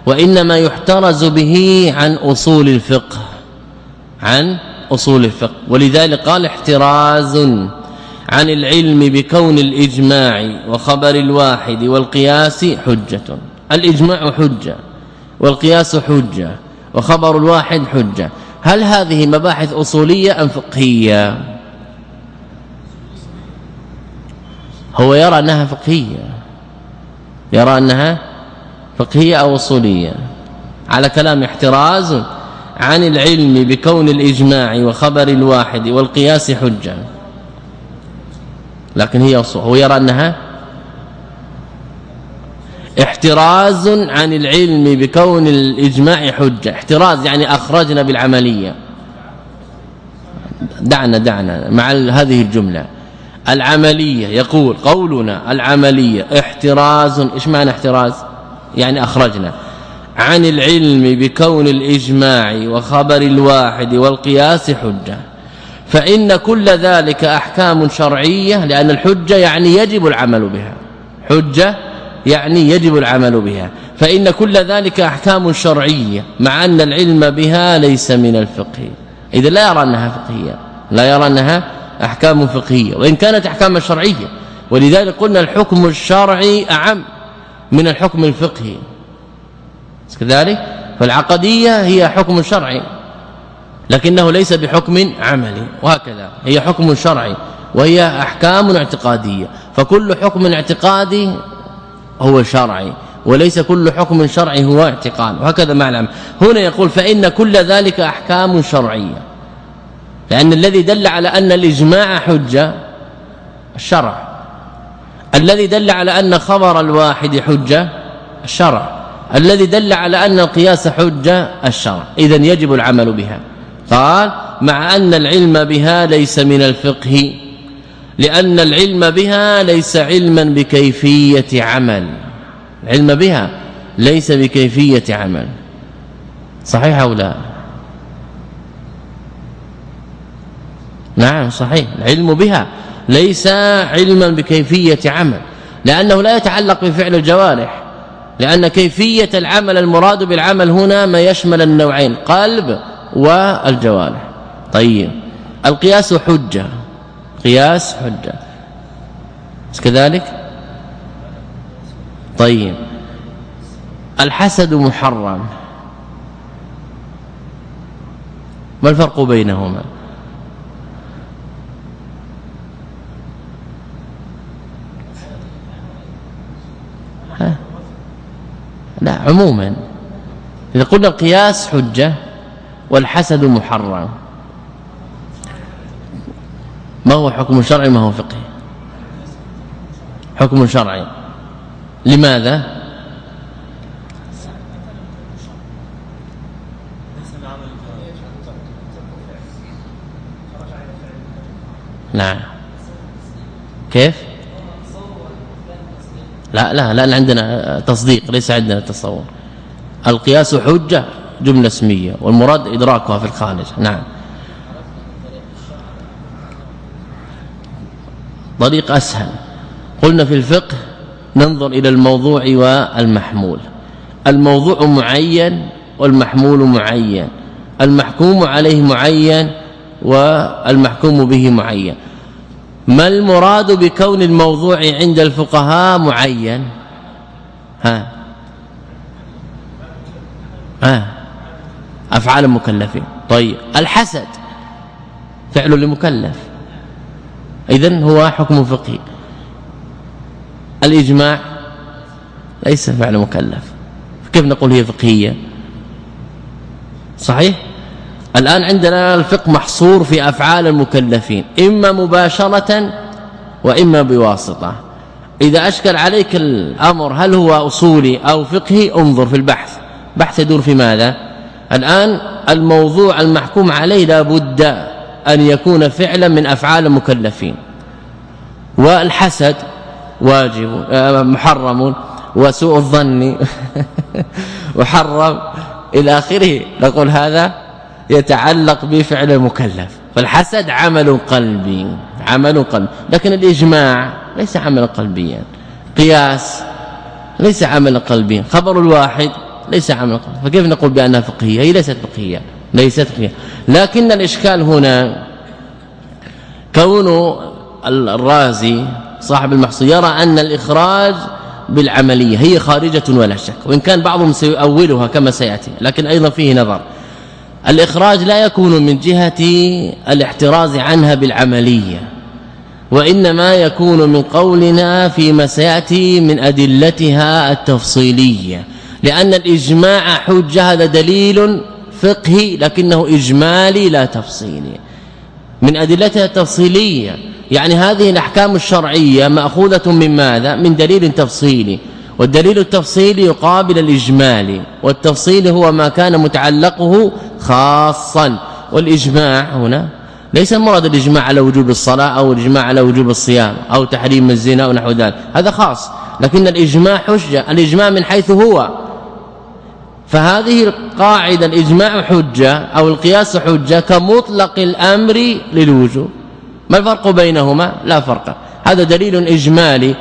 وإنما يحترز به عن أصول الفقه عن أصول الفقه. ولذلك قال احتراز. عن العلم بكون الإجماع وخبر الواحد والقياس حجة. الإجماع حجة والقياس حجة وخبر الواحد حجة. هل هذه مباحث أصولية أم فقهية؟ هو يرى أنها فقهية. يرى أنها فقهية أو أصولية. على كلام احتراز عن العلم بكون الإجماع وخبر الواحد والقياس حجة. لكن هي هو يرى أنها احتراز عن العلم بكون الإجماع حجة. احتراز يعني أخرجنا بالعملية. دعنا دعنا مع هذه الجملة. العملية يقول قولنا العملية احتراز إيش معنى احتراز؟ يعني أخرجنا. عن العلم بكون الإجماع وخبر الواحد والقياس حجة. فإن كل ذلك أحكام شرعية لأن الحجة يعني يجب العمل بها. حجة يعني يجب العمل بها. فإن كل ذلك أحكام شرعية مع أن العلم بها ليس من الفقه. إذا لا يرى انها فقهية. لا يرى انها أحكام فقهية. وإن كانت أحكام شرعية. ولذلك قلنا الحكم الشرعي أعم من الحكم الفقهي. كذلك؟ فالعقدية هي حكم شرعي. لكنه ليس بحكم عملي وهكذا. هي حكم شرعي وهي أحكام اعتقادية. فكل حكم اعتقادي هو شرعي وليس كل حكم شرعي هو اعتقاد. وهكذا معنى هنا يقول فإن كل ذلك أحكام شرعية. لأن الذي دل على أن الإجماع حجة الشرع. الذي دل على أن خبر الواحد حجة الشرع. الذي دل على أن القياس حجة الشرع. اذا يجب العمل بها. قال مع أن العلم بها ليس من الفقه لأن العلم بها ليس علما بكيفية عمل. العلم بها ليس بكيفية عمل. صحيح أو لا؟ نعم صحيح. العلم بها ليس علما بكيفية عمل لأنه لا يتعلق بفعل الجوارح لأن كيفية العمل المراد بالعمل هنا ما يشمل النوعين قلب والجوارح. طيب. القياس حجة. قياس حجة. كذلك؟ طيب. الحسد محرم. ما الفرق بينهما؟ ها؟ لا عموما. إذا قلنا القياس حجة والحسد محرم. ما هو حكم شرعي ما هو فقهي؟ حكم شرعي. لماذا؟ نعم. كيف؟ لا لا لا عندنا تصديق ليس عندنا تصور. القياس حجة. جملة اسمية والمراد إدراكها في الخارج نعم. طريق أسهل. قلنا في الفقه ننظر إلى الموضوع والمحمول. الموضوع معين والمحمول معين. المحكوم عليه معين والمحكوم به معين. ما المراد بكون الموضوع عند الفقهاء معين؟ ها. ها. أفعال المكلفين. طيب الحسد فعل لمكلف. اذا هو حكم فقهي. الإجماع ليس فعل مكلف. كيف نقول هي فقهية؟ صحيح؟ الآن عندنا الفقه محصور في أفعال المكلفين إما مباشرة وإما بواسطة. إذا أشكل عليك الأمر هل هو أصولي أو فقهي؟ انظر في البحث. بحث يدور في ماذا؟ الآن الموضوع المحكوم عليه لابد أن يكون فعلا من أفعال المكلفين. والحسد واجب آه، محرم وسوء الظن <laughs> محرم إلى آخره. نقول هذا يتعلق بفعل المكلف. فالحسد عمل قلبي عمل قلبي. لكن الإجماع ليس عملا قلبيا. قياس ليس عملا قلبيا. خبر الواحد ليس عملا قلبيا فكيف نقول بأنها فقهية؟ هي ليست فقهية. ليست فقهية. لكن الإشكال هنا كون الرازي صاحب المحصول يرى أن الإخراج بالعملية هي خارجة ولا شك وإن كان بعضهم سيؤولها كما سيأتي لكن أيضا فيه نظر. الإخراج لا يكون من جهة الاحتراز عنها بالعملية وإنما يكون من قولنا فيما سيأتي من أدلتها التفصيلية. لأن الإجماع حجة هذا دليل فقهي لكنه إجمالي لا تفصيلي. من أدلتها التفصيلية يعني هذه الأحكام الشرعية مأخوذة من ماذا؟ من دليل تفصيلي. والدليل التفصيلي يقابل الاجمالي والتفصيل هو ما كان متعلقه خاصا. والإجماع هنا ليس المراد الإجماع على وجوب الصلاة أو الإجماع على وجوب الصيام أو تحريم الزنا أو نحو ذلك هذا خاص. لكن الإجماع حجة الإجماع من حيث هو. فهذه القاعدة الإجماع حجة أو القياس حجة كمطلق الأمر للوجوب. ما الفرق بينهما؟ لا فرق. هذا دليل إجمالي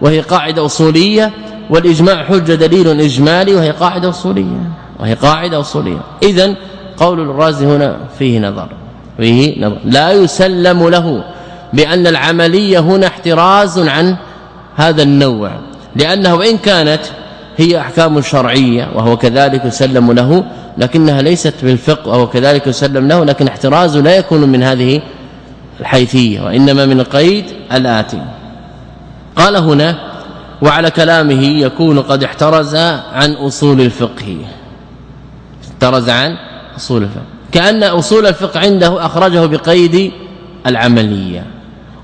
وهي قاعدة أصولية والإجماع حجة دليل إجمالي وهي قاعدة أصولية وهي قاعدة أصولية. اذا قول الرازي هنا فيه نظر فيه نظر. لا يسلم له بأن العملية هنا احتراز عن هذا النوع لأنه وان كانت هي أحكام شرعية وهو كذلك يسلم له لكنها ليست بالفقه وهو كذلك يسلم له لكن احتراز لا يكون من هذه الحيثية وإنما من القيد الاتي قال هنا وعلى كلامه يكون قد احترز عن أصول الفقه. احترز عن أصول الفقه. كأن أصول الفقه عنده أخرجه بقيد العملية.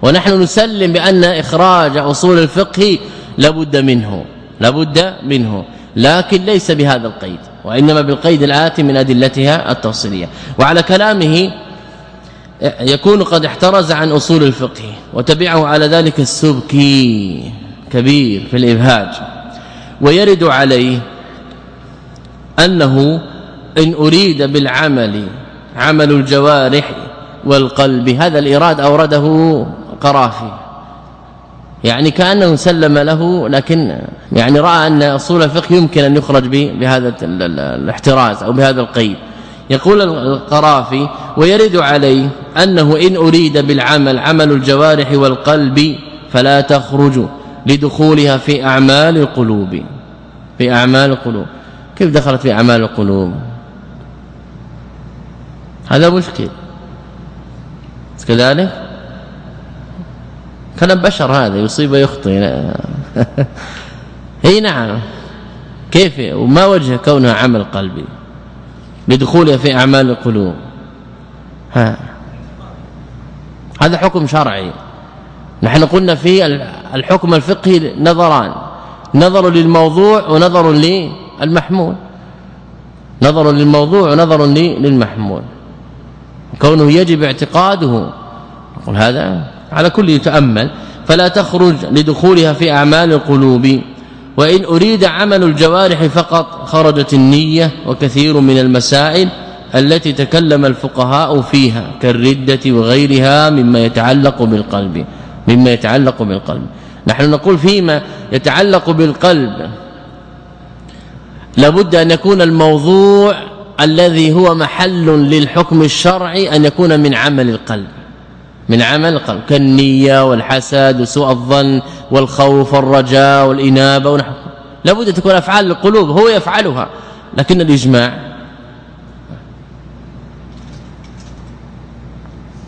ونحن نسلم بأن إخراج أصول الفقه لابد منه. لابد منه. لكن ليس بهذا القيد وإنما بالقيد الآتي من أدلتها التفصيليه وعلى كلامه يكون قد احترز عن أصول الفقه وتبعه على ذلك السبكي كبير في الإبهاج. ويرد عليه أنه إن أريد بالعمل عمل الجوارح والقلب هذا الإراد أورده قرافي. يعني كأنه سلم له لكن يعني رأى أن أصول الفقه يمكن أن يخرج به بهذا الاحتراز أو بهذا القيد. يقول القرافي ويرد عليه أنه إن أريد بالعمل عمل الجوارح والقلب فلا تخرج لدخولها في أعمال القلوب. في أعمال القلوب. كيف دخلت في أعمال القلوب؟ هذا مشكل. كذلك؟ كلام بشر هذا يصيب ويخطئ. اي <laughs> نعم. كيف؟ وما وجه كونها عمل قلبي؟ لدخولها في أعمال القلوب. ها. هذا حكم شرعي. نحن قلنا في الحكم الفقهي نظران. نظر للموضوع ونظر للمحمول. نظر للموضوع ونظر للمحمول. كونه يجب اعتقاده. نقول هذا على كل يتأمل فلا تخرج لدخولها في أعمال القلوب. وإن أريد عمل الجوارح فقط خرجت النية وكثير من المسائل التي تكلم الفقهاء فيها كالردة وغيرها مما يتعلق بالقلب. مما يتعلق بالقلب. نحن نقول فيما يتعلق بالقلب لابد أن يكون الموضوع الذي هو محل للحكم الشرعي أن يكون من عمل القلب. من عمل القلب كالنية والحسد وسوء الظن والخوف والرجاء والإنابة ونحو. لابد تكون أفعال القلوب هو يفعلها. لكن الإجماع.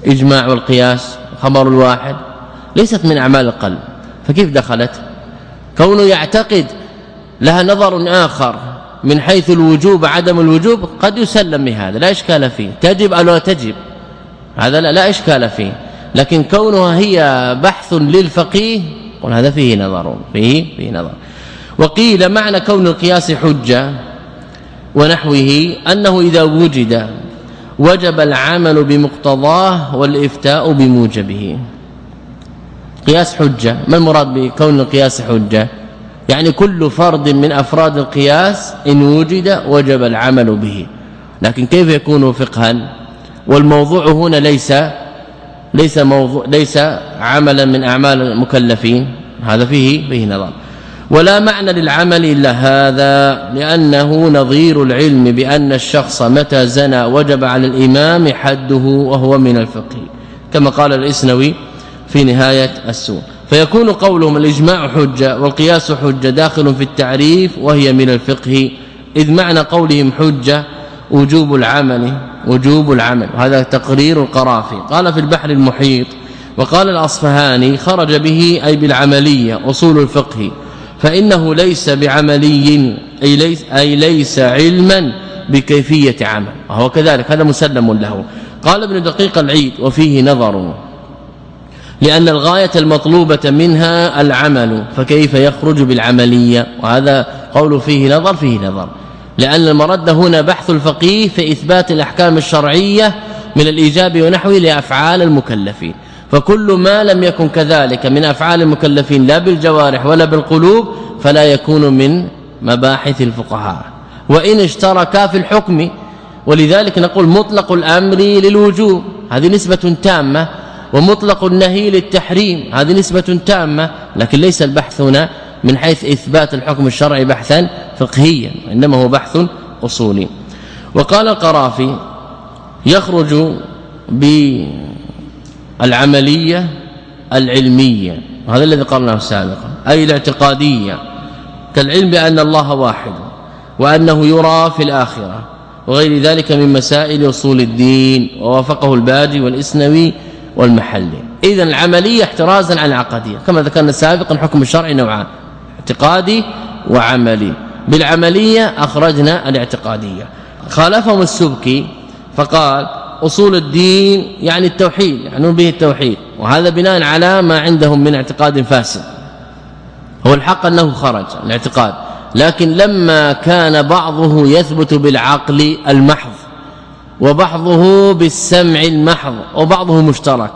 إجماع والقياس خبر الواحد. ليست من أعمال القلب. فكيف دخلت؟ كونه يعتقد لها نظر آخر من حيث الوجوب عدم الوجوب قد يسلم بهذا لا إشكال فيه. تجب أو لا تجب. هذا لا, لا إشكال فيه. لكن كونها هي بحث للفقيه قل هذا فيه نظر فيه فيه نظر. وقيل معنى كون القياس حجة ونحوه أنه إذا وجد وجب العمل بمقتضاه والإفتاء بموجبه. قياس حجة ما المراد بكون القياس حجة؟ يعني كل فرد من أفراد القياس إن وجد وجب العمل به. لكن كيف يكون فقها؟ والموضوع هنا ليس ليس موضوع ليس عملا من أعمال المكلفين. هذا فيه فيه نظر ولا معنى للعمل إلا هذا لأنه نظير العلم بأن الشخص متى زنى وجب على الإمام حده وهو من الفقه كما قال الإسنوي في نهاية السور. فيكون قولهم الإجماع حجة والقياس حجة داخل في التعريف وهي من الفقه إذ معنى قولهم حجة وجوب العمل وجوب العمل. وهذا تقرير القرافي. قال في البحر المحيط وقال الأصفهاني خرج به أي بالعملية أصول الفقه فإنه ليس بعملي أي ليس أي ليس علما بكيفية عمل. وهو كذلك هذا مسلم له. قال ابن دقيق العيد وفيه نظر لأن الغاية المطلوبة منها العمل فكيف يخرج بالعملية؟ وهذا قول فيه نظر فيه نظر. لأن المرد هنا بحث الفقيه في إثبات الأحكام الشرعية من الإيجاب ونحوه لأفعال المكلفين. فكل ما لم يكن كذلك من أفعال المكلفين لا بالجوارح ولا بالقلوب فلا يكون من مباحث الفقهاء. وإن اشتركا في الحكم ولذلك نقول مطلق الأمر للوجوب هذه نسبة تامة ومطلق النهي للتحريم هذه نسبة تامة لكن ليس البحث هنا من حيث إثبات الحكم الشرعي بحثا فقهيا إنما هو بحث أصولي. وقال القرافي يخرج بالعملية العلمية وهذا الذي قرناه سابقا أي الاعتقادية كالعلم بأن الله واحد وأنه يرى في الآخرة وغير ذلك من مسائل أصول الدين ووافقه الباجي والإسنوي والمحلي. اذا العملية احترازا عن العقدية كما ذكرنا سابقا حكم الشرعي نوعان اعتقادي وعملي. بالعملية أخرجنا الاعتقادية. خالفهم السبكي فقال أصول الدين يعني التوحيد يعني به التوحيد وهذا بناء على ما عندهم من اعتقاد فاسد. هو الحق أنه خرج الاعتقاد لكن لما كان بعضه يثبت بالعقل المحض وبعضه بالسمع المحض وبعضه مشترك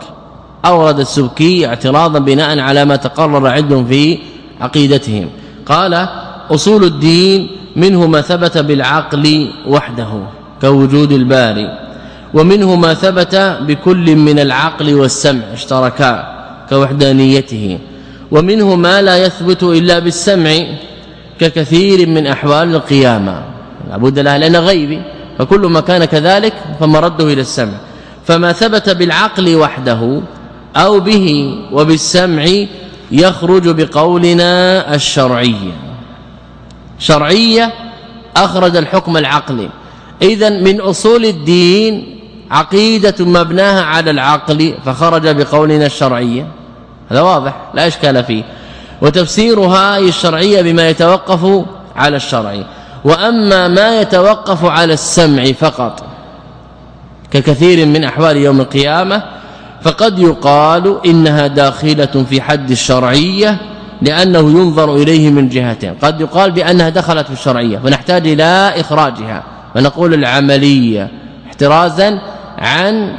أورد السبكي اعتراضا بناء على ما تقرر عندهم في عقيدتهم. قال أصول الدين منه ما ثبت بالعقل وحده كوجود الباري ومنه ما ثبت بكل من العقل والسمع اشتركا كوحدانيته ومنه ما لا يثبت إلا بالسمع ككثير من أحوال القيامة. لابد لها لأن غيبي فكل ما كان كذلك فمرده إلى السمع. فما ثبت بالعقل وحده أو به وبالسمع يخرج بقولنا الشرعي شرعية أخرج الحكم العقلي. اذا من أصول الدين عقيدة مبناها على العقل فخرج بقولنا الشرعية. هذا واضح لا إشكال فيه. وتفسيرها الشرعية بما يتوقف على الشرع. وأما ما يتوقف على السمع فقط ككثير من أحوال يوم القيامة فقد يقال إنها داخلة في حد الشرعية لأنه ينظر إليه من جهتين. قد يقال بأنها دخلت في الشرعية فنحتاج إلى إخراجها فنقول العملية احترازا عن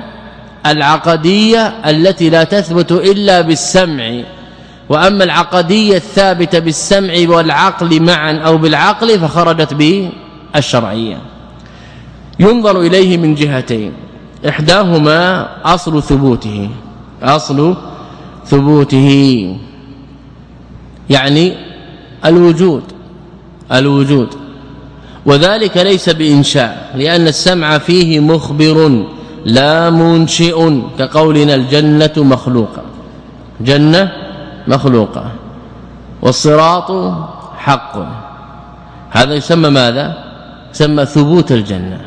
العقدية التي لا تثبت إلا بالسمع. وأما العقدية الثابتة بالسمع والعقل معا أو بالعقل فخرجت به الشرعية ينظر إليه من جهتين. إحداهما أصل ثبوته أصل ثبوته. يعني الوجود الوجود. وذلك ليس بإنشاء لأن السمع فيه مخبر لا منشئ كقولنا الجنة مخلوقة. جنة مخلوقة. والصراط حق. هذا يسمى ماذا؟ يسمى ثبوت الجنة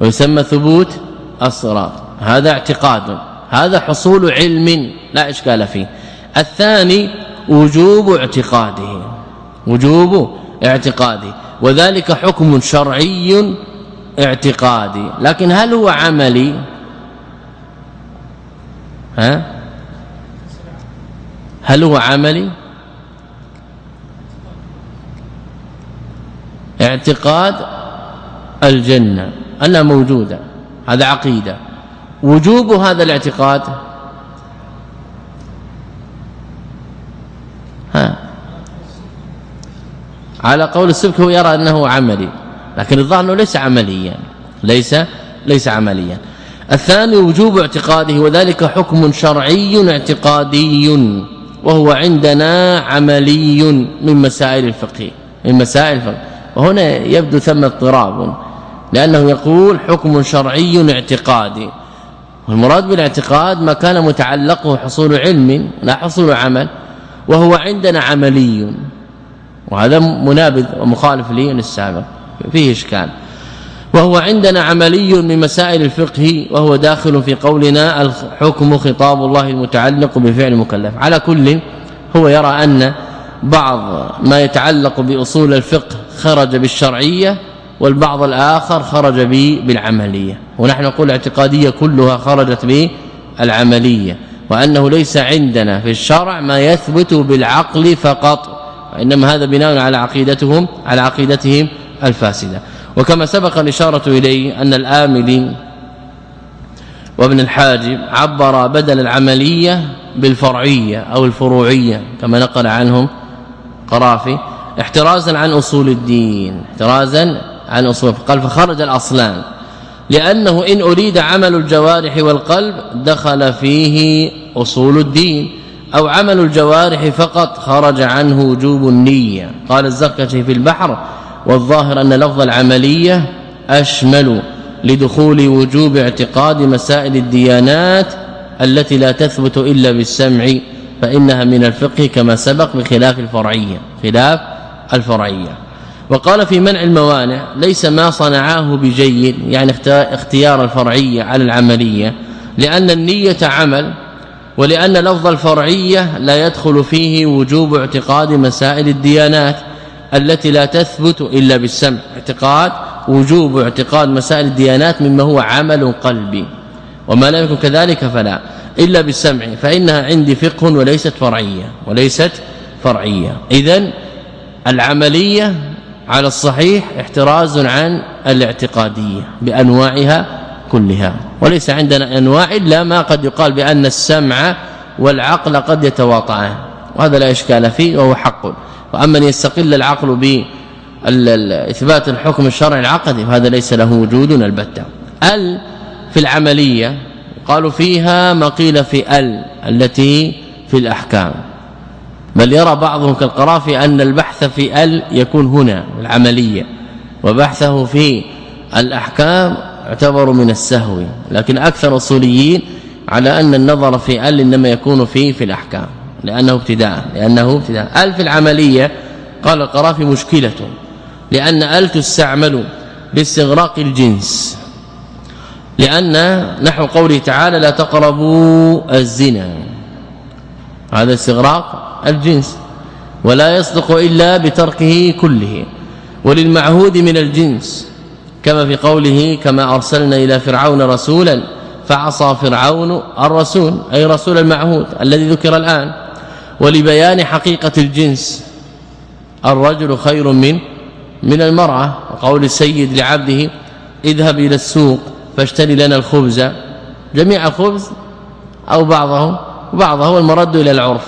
ويسمى ثبوت الصراط. هذا اعتقاد هذا حصول علم لا إشكال فيه. الثاني وجوب اعتقاده وجوب اعتقاده. وذلك حكم شرعي اعتقادي. لكن هل هو عملي؟ ها؟ هل هو عملي؟ اعتقاد الجنة أنها موجودة هذا عقيدة. وجوب هذا الاعتقاد؟ على قول السبك هو يرى أنه عملي لكن الظاهر أنه ليس عمليا ليس ليس عمليا. الثاني وجوب اعتقاده وذلك حكم شرعي اعتقادي وهو عندنا عملي من مسائل الفقه من مسائل الفقه. وهنا يبدو ثم اضطراب لأنه يقول حكم شرعي اعتقادي. والمراد بالاعتقاد ما كان متعلقه حصول علم لا حصول عمل وهو عندنا عملي. وهذا منابذ ومخالف للسابق فيه إشكال. وهو عندنا عملي من مسائل الفقه وهو داخل في قولنا الحكم خطاب الله المتعلق بفعل مكلف على كل هو يرى أن بعض ما يتعلق بأصول الفقه خرج بالشرعية والبعض الآخر خرج به بالعملية. ونحن نقول الاعتقاديه كلها خرجت بالعملية وأنه ليس عندنا في الشرع ما يثبت بالعقل فقط. وانما هذا بناء على عقيدتهم على عقيدتهم الفاسدة. وكما سبق الإشارة إليه أن الآملي وابن الحاجب عبر بدل العملية بالفرعية أو الفروعية كما نقل عنهم قرافي احترازا عن أصول الدين احترازا عن أصول قال فخرج الأصلان لأنه إن أريد عمل الجوارح والقلب دخل فيه أصول الدين. أو عمل الجوارح فقط خرج عنه وجوب النية. قال الزركشي في البحر والظاهر أن لفظ العملية أشمل لدخول وجوب اعتقاد مسائل الديانات التي لا تثبت إلا بالسمع فإنها من الفقه كما سبق بخلاف الفرعية خلاف الفرعية. وقال في منع الموانع ليس ما صنعاه بجيد يعني اختيار الفرعية على العملية لأن النية عمل ولأن لفظ الفرعية لا يدخل فيه وجوب اعتقاد مسائل الديانات التي لا تثبت إلا بالسمع. اعتقاد وجوب اعتقاد مسائل الديانات مما هو عمل قلبي. وما لم يكن كذلك فلا إلا بالسمع فإنها عندي فقه وليست فرعية وليست فرعية. اذا العملية على الصحيح احتراز عن الاعتقادية بأنواعها كلها. وليس عندنا انواع الا ما قد يقال بأن السمع والعقل قد يتواطعان. وهذا لا إشكال فيه وهو حق. وأما أن يستقل العقل ب إثبات الحكم الشرعي العقدي فهذا ليس له وجود البتة. ال في العملية قالوا فيها ما قيل في ال التي في الأحكام. بل يرى بعضهم كالقرافي أن البحث في ال يكون هنا العملية. وبحثه في الأحكام يعتبر من السهو لكن أكثر أصوليين على أن النظر في ال إنما يكون فيه في الأحكام لأنه ابتداء لأنه ابتداء. ال في العملية قال القرافي مشكلة لأن ال تستعمل لاستغراق الجنس لأن نحو قوله تعالى لا تقربوا الزنا هذا استغراق الجنس ولا يصدق إلا بتركه كله وللمعهود من الجنس. كما في قوله كما أرسلنا إلى فرعون رسولا فعصى فرعون الرسول أي رسول المعهود الذي ذكر الآن ولبيان حقيقة الجنس. الرجل خير من من المرأة وقول السيد لعبده اذهب إلى السوق فاشتري لنا الخبز. جميع الخبز أو بعضه بعضه هو المرد إلى العرف.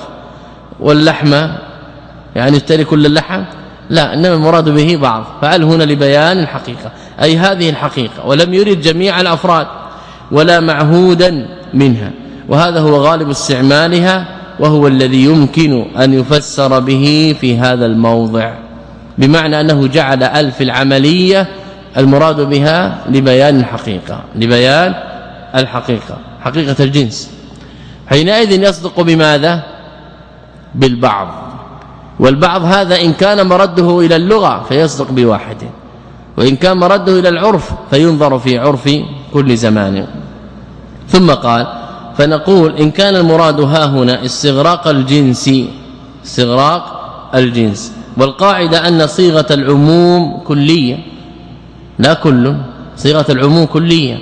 واللحم يعني اشتري كل اللحم لا إنما المراد به بعض. فعل هنا لبيان الحقيقة؟ أي هذه الحقيقة. ولم يرد جميع الأفراد ولا معهودا منها. وهذا هو غالب استعمالها وهو الذي يمكن أن يفسر به في هذا الموضع. بمعنى أنه جعل ألف العملية المراد بها لبيان الحقيقة. لبيان الحقيقة. حقيقة الجنس. حينئذ يصدق بماذا؟ بالبعض. والبعض هذا إن كان مرده إلى اللغة فيصدق بواحد وإن كان مرده إلى العرف فينظر في عرف كل زمان. ثم قال فنقول إن كان المراد ها هنا استغراق الجنس استغراق الجنس. والقاعدة أن صيغة العموم كلية لا كل صيغة العموم كلية.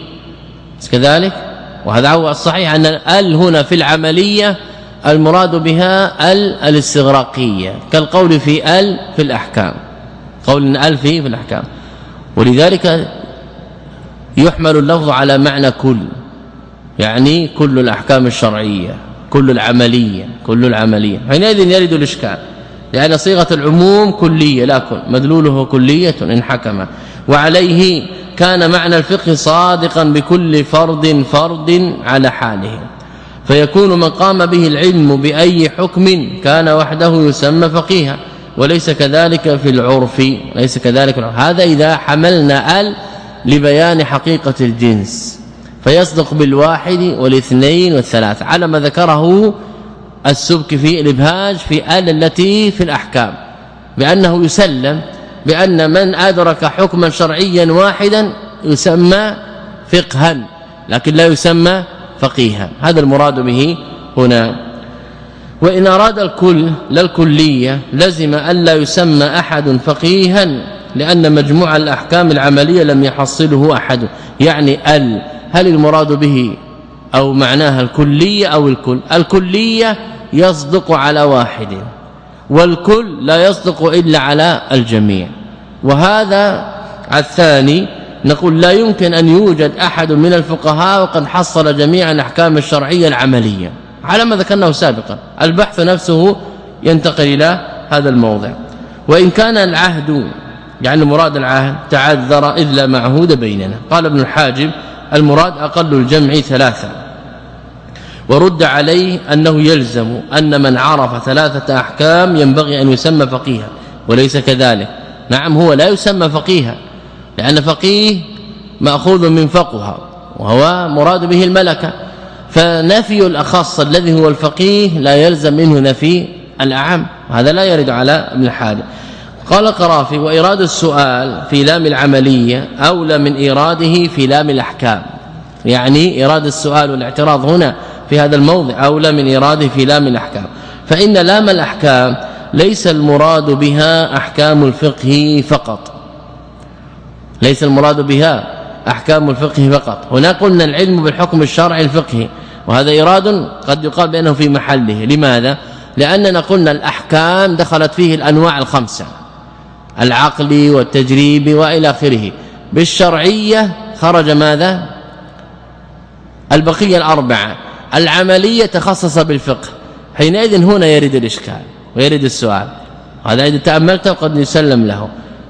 كذلك؟ وهذا هو الصحيح أن ال هنا في العملية المراد بها ال الاستغراقية كالقول في ال في الأحكام. قول ال فيه في الأحكام. ولذلك يحمل اللفظ على معنى كل يعني كل الأحكام الشرعية كل العملية كل العملية. حينئذ يرد الإشكال لأن صيغة العموم كلية لا كل مدلوله كلية إن حكم. وعليه كان معنى الفقه صادقا بكل فرد فرد على حاله. فيكون من قام به العلم بأي حكم كان وحده يسمى فقيها وليس كذلك في العرف ليس كذلك العرف. هذا إذا حملنا آل لبيان حقيقة الجنس. فيصدق بالواحد والاثنين والثلاث. على ما ذكره السبك في الإبهاج في آل التي في الأحكام. بأنه يسلم بأن من أدرك حكما شرعيا واحدا يسمى فقها لكن لا يسمى فقيها. هذا المراد به هنا. وإن أراد الكل لا الكلية لزم ألا يسمى أحد فقيها لأن مجموع الأحكام العملية لم يحصله أحد. يعني ال. هل المراد به أو معناها الكلية أو الكل؟ الكلية يصدق على واحد والكل لا يصدق إلا على الجميع. وهذا الثاني نقول لا يمكن أن يوجد أحد من الفقهاء وقد حصل جميع الأحكام الشرعية العملية. على ما ذكرناه سابقا. البحث نفسه ينتقل إلى هذا الموضع. وإن كان العهد يعني مراد العهد تعذر إذ لا معهود بيننا. قال ابن الحاجب المراد أقل الجمع ثلاثة. ورد عليه أنه يلزم أن من عرف ثلاثة أحكام ينبغي أن يسمى فقيها وليس كذلك. نعم هو لا يسمى فقيها لأن فقيه مأخوذ من فقه وهو مراد به الملكة. فنفي الأخص الذي هو الفقيه لا يلزم منه نفي الأعم هذا لا يرد على ابن الحاجب قال قرافي وإراد السؤال في لام العملية أولى من إيراده في لام الأحكام. يعني إرادة السؤال والاعتراض هنا في هذا الموضع أولى من اراده في لام الأحكام. فإن لام الأحكام ليس المراد بها أحكام الفقه فقط. ليس المراد بها أحكام الفقه فقط. هنا قلنا العلم بالحكم الشرعي الفقهي وهذا إيراد قد يقال بأنه في محله. لماذا؟ لأننا قلنا الأحكام دخلت فيه الأنواع الخمسة العقل والتجريب وإلى آخره. بالشرعية خرج ماذا؟ البقية الأربعة العملية تخصص بالفقه. حينئذ هنا يرد الإشكال ويرد السؤال. هذا إذا تأملت قد يسلم له.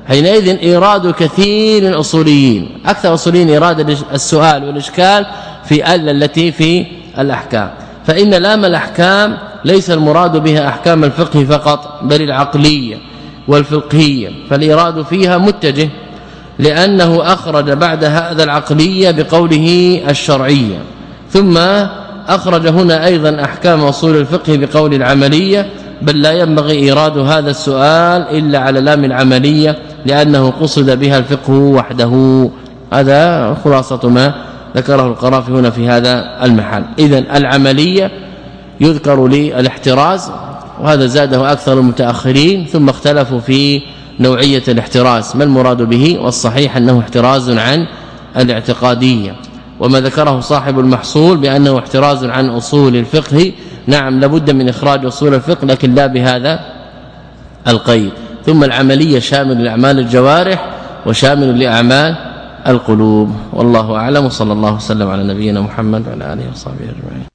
حينئذ إيراد كثير من الاصوليين أكثر الاصوليين إيراد السؤال والإشكال في ال التي في الأحكام. فإن لام الأحكام ليس المراد بها أحكام الفقه فقط بل العقلية والفقهية. فالإيراد فيها متجه لأنه أخرج بعد هذا العقلية بقوله الشرعية. ثم أخرج هنا أيضا أحكام أصول الفقه بقول العملية بل لا ينبغي إيراد هذا السؤال إلا على لام العملية لأنه قصد بها الفقه وحده. هذا خلاصة ما ذكره القرافي هنا في هذا المحل. اذا العملية يذكر لي الاحتراز وهذا زاده أكثر المتأخرين ثم اختلفوا في نوعية الاحتراز. ما المراد به؟ والصحيح أنه احتراز عن الاعتقادية. وما ذكره صاحب المحصول بأنه احتراز عن أصول الفقه. نعم لابد من إخراج أصول الفقه لكن لا بهذا القيد. ثم العملية شامل لأعمال الجوارح وشامل لأعمال القلوب. والله أعلم. صلى الله وسلم على نبينا محمد وعلى آله وصحبه أجمعين.